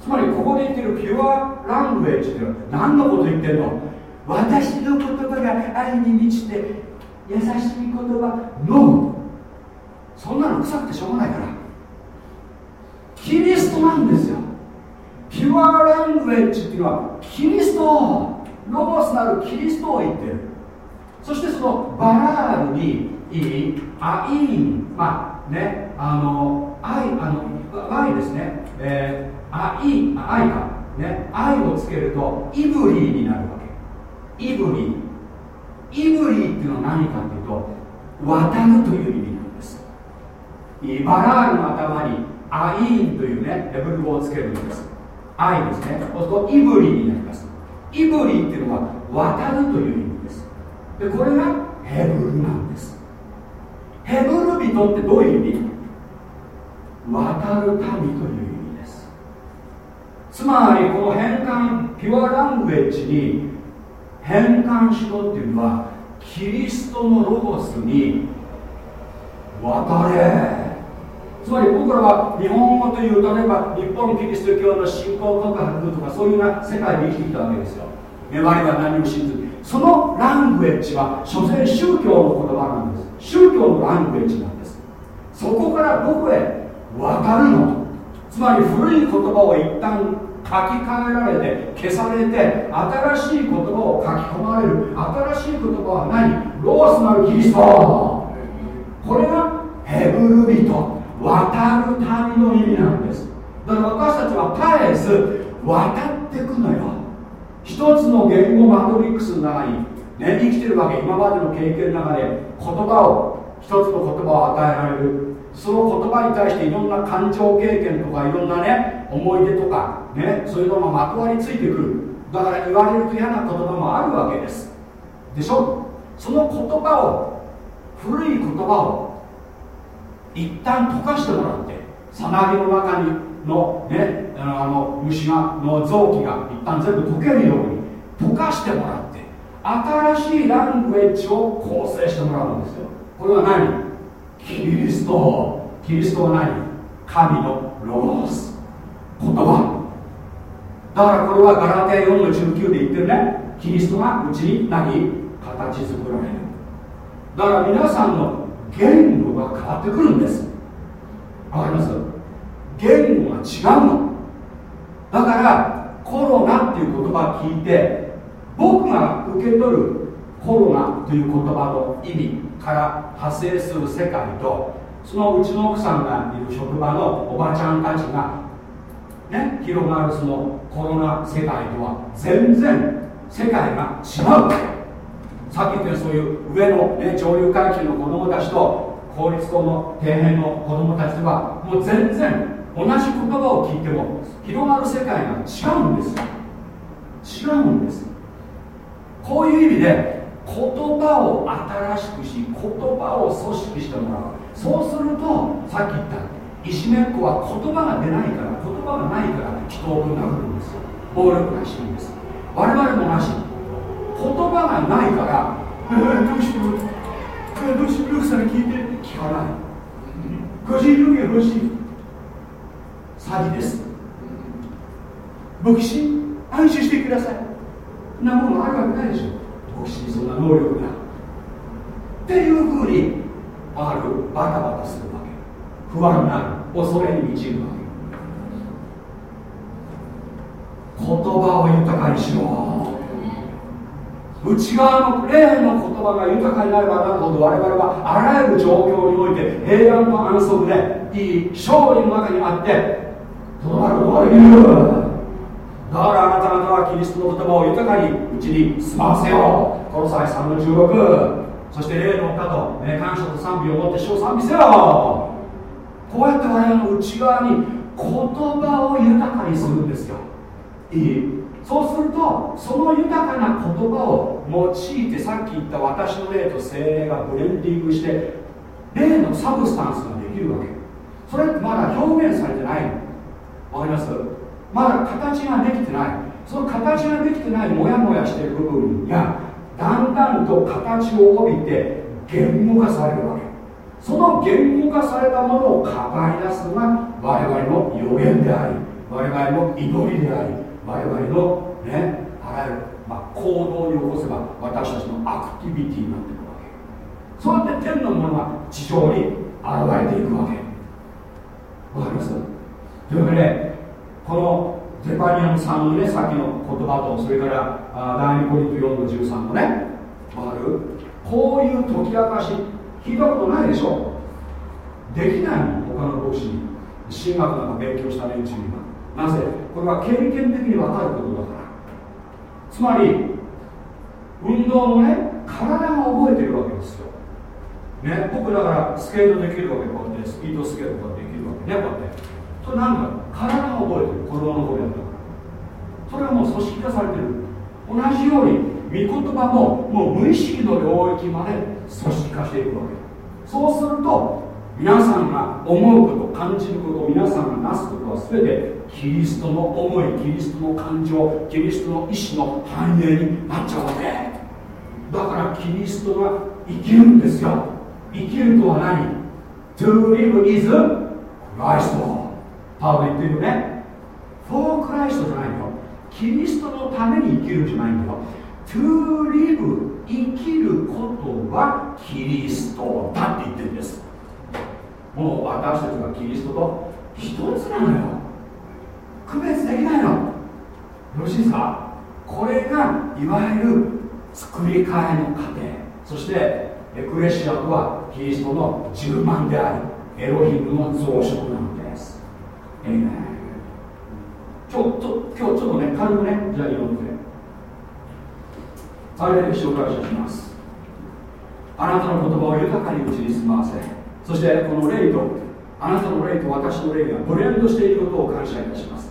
つまりここで言ってるピュアラングエッジって何のこと言ってんの？私の言葉が愛に満ちて優しい言葉。のそんなの臭くてしょうがないから。キリストなんですよ。ピュアラングエッジっていうのはキリストロボスなるキリストを言ってる。そしてそのバラールにいいアインまあねあの愛あの愛ですね、えー、愛愛か。ね愛をつけるとイブリーになるわけ。イブリー。イブリーっていうのは何かっていうと渡るという意味バラールの頭にアイーンというねレブル語をつけるんです。愛ですね。そうするとイブリになります。イブリっていうのは渡るという意味です。でこれがヘブルなんです。ヘブル人ってどういう意味？渡る民という意味です。つまりこの変換ピュアラングエッジに変換しろっていうのはキリストのロゴスに渡れ。つまり僕らは日本語という例えば日本キリスト教の信仰告白とかそういうな世界で生きてきたわけですよ、ね、我は何も信ず。そのラングエッジは所詮宗教の言葉なんです。宗教のラングエッジなんです。そこからどこへ渡るのつまり古い言葉を一旦書き換えられて消されて新しい言葉を書き込まれる。新しい言葉は何？ロースなるキリスト。これがヘブル人。渡る民の意味なんです。だから私たちは絶えず渡ってくのよ。一つの言語マトリックスの中に、ね、生きてるわけ。今までの経験の中で言葉を一つの言葉を与えられる。その言葉に対していろんな感情経験とかいろんなね思い出とかねそういうのがまとわりついてくる。だから言われると嫌な言葉もあるわけです。でしょ？その言葉を古い言葉を一旦溶かしてもらってさなぎの中にのねあの虫がの臓器が一旦全部溶けるように溶かしてもらって新しいラングエッジを構成してもらうんですよ。これは何？キリスト。キリストは何？神のロース。言葉。だからこれはガラテ4の19で言ってるね。キリストがうちに何？形作られる。だから皆さんの言語が変わってくるんです。わかります？言語が違うの。だからコロナっていう言葉聞いて僕が受け取るコロナという言葉の意味から派生する世界とそのうちの奥さんがいる職場のおばちゃんたちがね広がるそのコロナ世界とは全然世界が違うさっき言ったようにそういう上の、ね、上流階級の子供たちと公立校の底辺の子供たちではもう全然同じ言葉を聞いても広がる世界が違うんです違うんですこういう意味で言葉を新しくし言葉を組織してもらうそうするとさっき言ったいじめっ子は言葉が出ないから言葉がないから人を殴るんですよ。暴力がしてるんです。我々もなし言葉がないからえー、どうしよう。えー、どうしよう。さんに聞いて聞かない。個人料金欲しい詐欺です。牧師安心してください。なものあるわけないでしょ。牧師にそんな能力が。っていうふうにあるバタバタするわけ。不安になる。恐れに満ちるわけ。言葉を豊かにしろ内側の霊の言葉が豊かになればなるほど我々はあらゆる状況において平安の安息でいい勝利の中にあってとどまることができるだからあなた方はキリストの言葉を豊かにうちに住ませよう。この際3の16そして霊の歌と、ね、感謝と賛美を持って主を賛美せよ。こうやって我々の内側に言葉を豊かにするんですよ。いいそうするとその豊かな言葉を用いてさっき言った私の霊と精霊がブレンディングして霊のサブスタンスができるわけ。それってまだ表現されてないわかります？まだ形ができてない。その形ができてないモヤモヤしてる部分がだんだんと形を帯びて言語化されるわけ。その言語化されたものを語り出すのが我々の予言であり我々の祈りであり我々のねあらゆる、まあ、行動に起こせば私たちのアクティビティになっていくわけ。そうやって天のものが地上に現れていくわけ。わかります？というわけでこのゼパニアムさんのねさっきの言葉とそれから第2コリント4の13のねわかる？こういう解き明かし聞いたことないでしょ。できないの？他の牧師に。神学なんか勉強した連中には。なぜこれは経験的に分かることだから。つまり運動のね体が覚えてるわけですよ。ね僕だからスケートできるわけこうやってスピードスケートができるわけねこうやって。それなんだ？体が覚えてる。子供の頃やったから。それはもう組織化されてる。同じように御言葉ももう無意識の領域まで組織化していくわけ。そうすると皆さんが思うこと感じること皆さんがなすことは全てキリストの思いキリストの感情キリストの意志の反映になっちゃうわけ。だからキリストが生きるんですよ。生きるとは何 ?To live is Christ パウロ言ってるよね。フォークライストじゃないよ。キリストのために生きるんじゃないんだよ。To live 生きることはキリストだって言ってるんです。もう私たちはキリストと一つなのよ。区別できないの。よろしいですかこれがいわゆる作り替えの過程。そしてエクレシアとはキリストの10万でありエロヒムの増殖なのえー、今日と今日ちょっとね軽くねじゃあ読んで。あれで紹介します。あなたの言葉を豊かにうちに住まわせ。そしてこの霊とあなたの霊と私の霊がブレンドしていることを感謝いたします。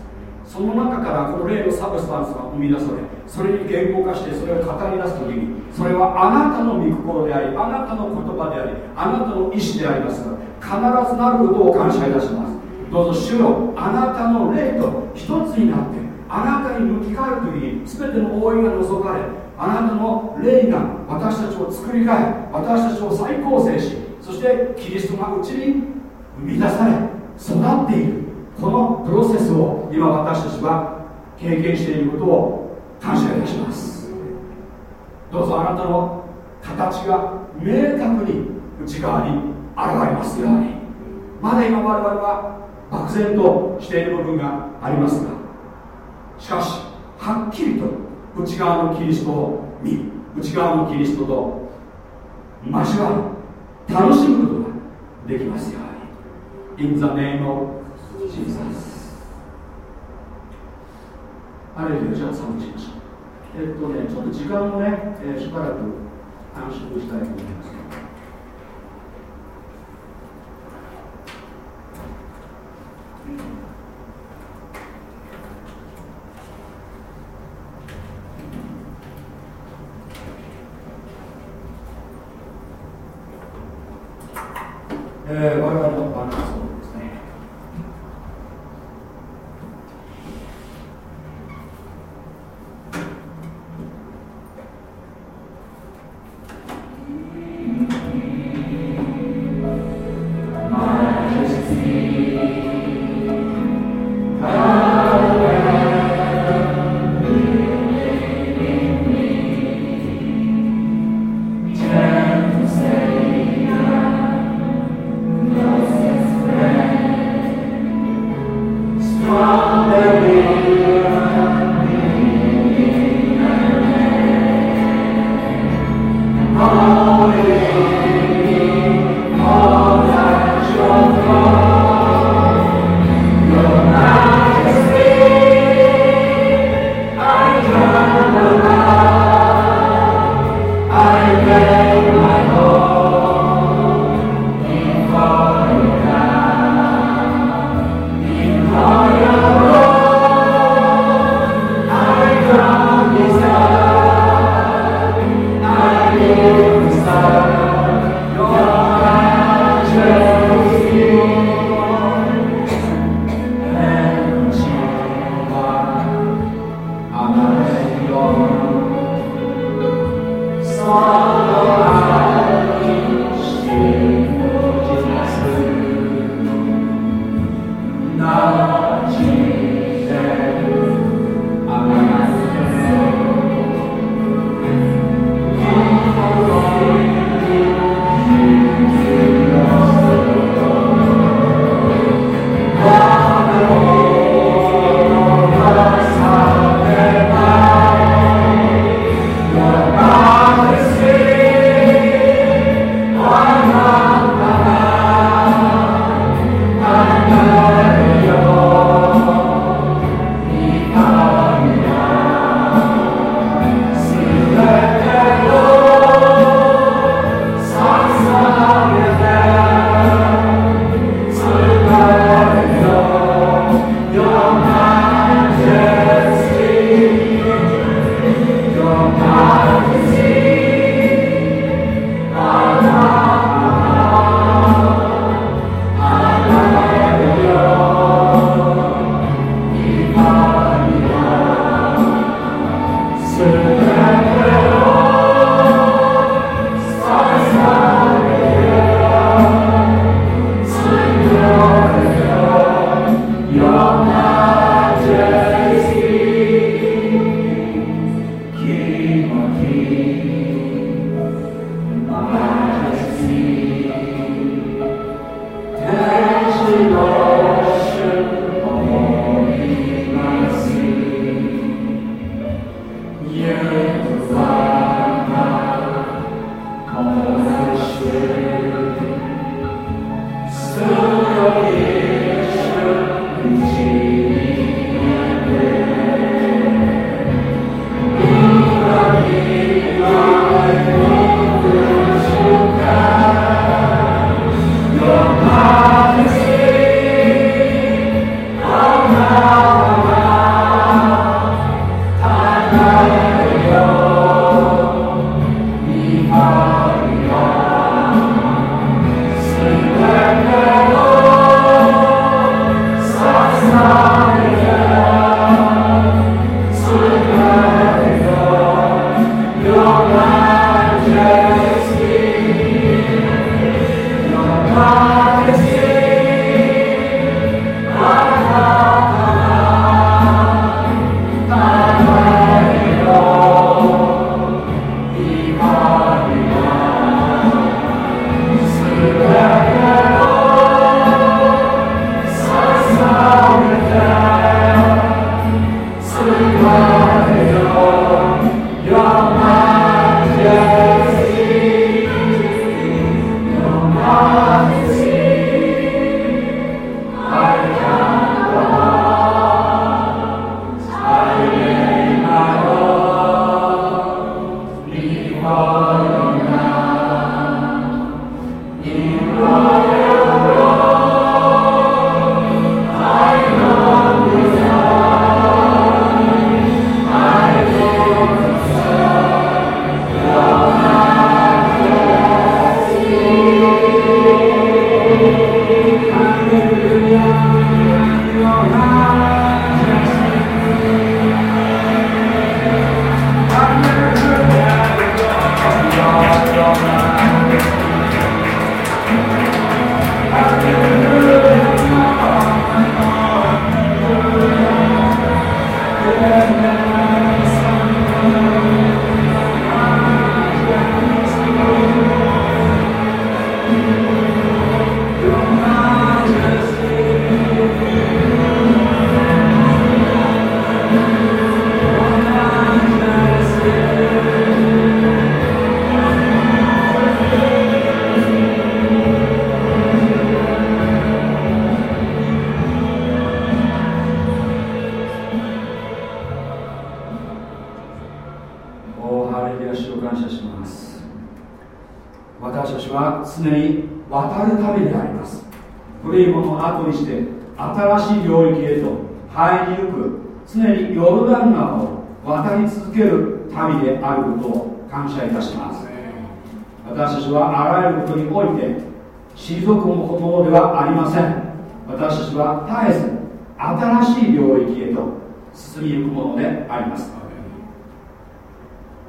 その中からこの霊のサブスタンスが生み出されそれに言語化してそれを語り出す時にそれはあなたの御心でありあなたの言葉でありあなたの意志でありますから必ずなることを感謝いたします。どうぞ主よあなたの霊と一つになってあなたに向き変える時に全ての覆いが除かれあなたの霊が私たちを作り変え私たちを再構成しそしてキリストがうちに生み出され育っている。このプロセスを今私たちは経験していることを感謝いたします。どうぞあなたの形が明確に内側に現れますように。まだ今我々は漠然としている部分がありますがしかしはっきりと内側のキリストを見内側のキリストと交わり楽しむことができますように。In the name of Jesus あれじゃあ賛美しましょう。えっとねちょっと時間をね、えー、しばらく短縮したいと思います。えー、我々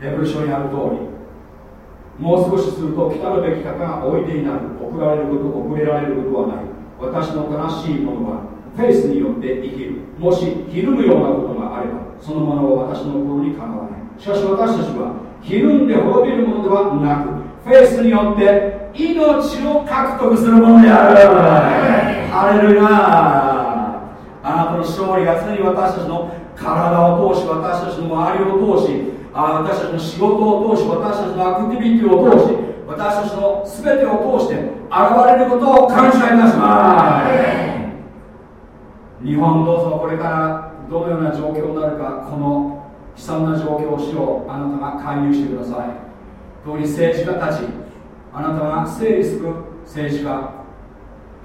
ヘブル書にある通りもう少しすると来たるべき方がおいでになる送られること遅れられることはない。私の正しいものはフェイスによって生きる。もしひるむようなことがあればそのものは私の心にかなわない。しかし私たちはひるんで滅びるものではなくフェイスによって命を獲得するものである。ハレルヤ。あなたの勝利が常に私たちの体を通し私たちの周りを通しあ私たちの仕事を通し私たちのアクティビティを通し私たちの全てを通して現れることを感謝いたします。日本どうぞこれからどのような状況になるかこの悲惨な状況をしようあなたが介入してください。特に政治家たちあなたが整理する政治家。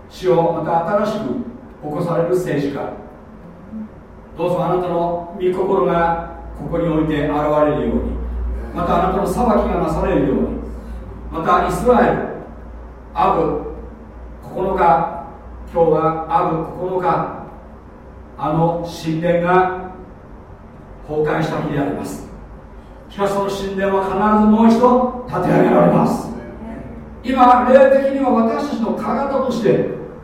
死をまた新しく起こされる政治家。どうぞあなたの御心がここにおいて現れるように。またあなたの裁きがなされるように。またイスラエルアブ9日今日はアブ9日。あの神殿が崩壊した日であります。しかしその神殿は必ずもう一度建て上げられます。今霊的には私たちの体として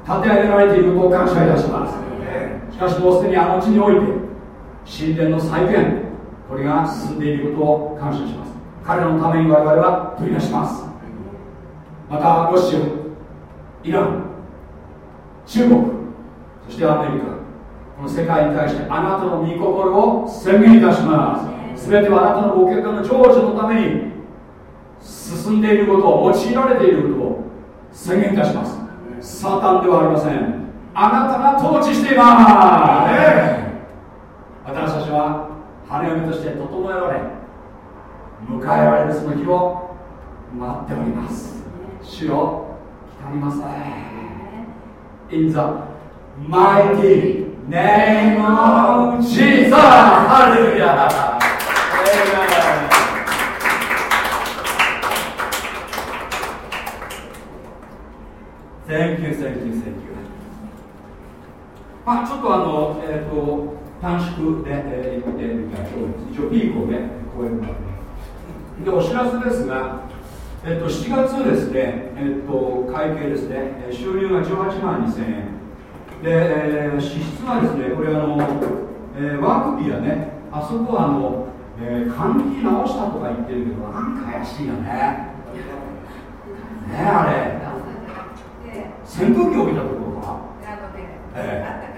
建て上げられていることを感謝いたします。しかしもうすでにあの地において神殿の再建これが進んでいることを感謝します。彼らのために我々は取り出します。またロシアイラン中国そしてアメリカこの世界に対してあなたの御心を宣言いたします。全てはあなたのご結果の成就のために進んでいることを用いられていることを宣言いたします。サタンではありません。あなたが統治しています、ね、私たちは羽嫁として整えられ迎えられるその日を待っております。主よ来たりますね In the mighty name of Jesus! ハレルヤ Thank you, thank you, thank you. まあちょっとあの、えっ、ー、と、短縮で、えー、見てみたいと思います。一応ピークをね、超えるまで。で、お知らせですが、えっと、7月ですね、えっと、会計ですね、収入が18万2000円。で、えー、支出はですね、これあの、えー、ワークビアね、あそこはあの、えー、換気直したとか言ってるけど、なんか怪しいよね。ねあれ。扇風機を置いたところかな、え。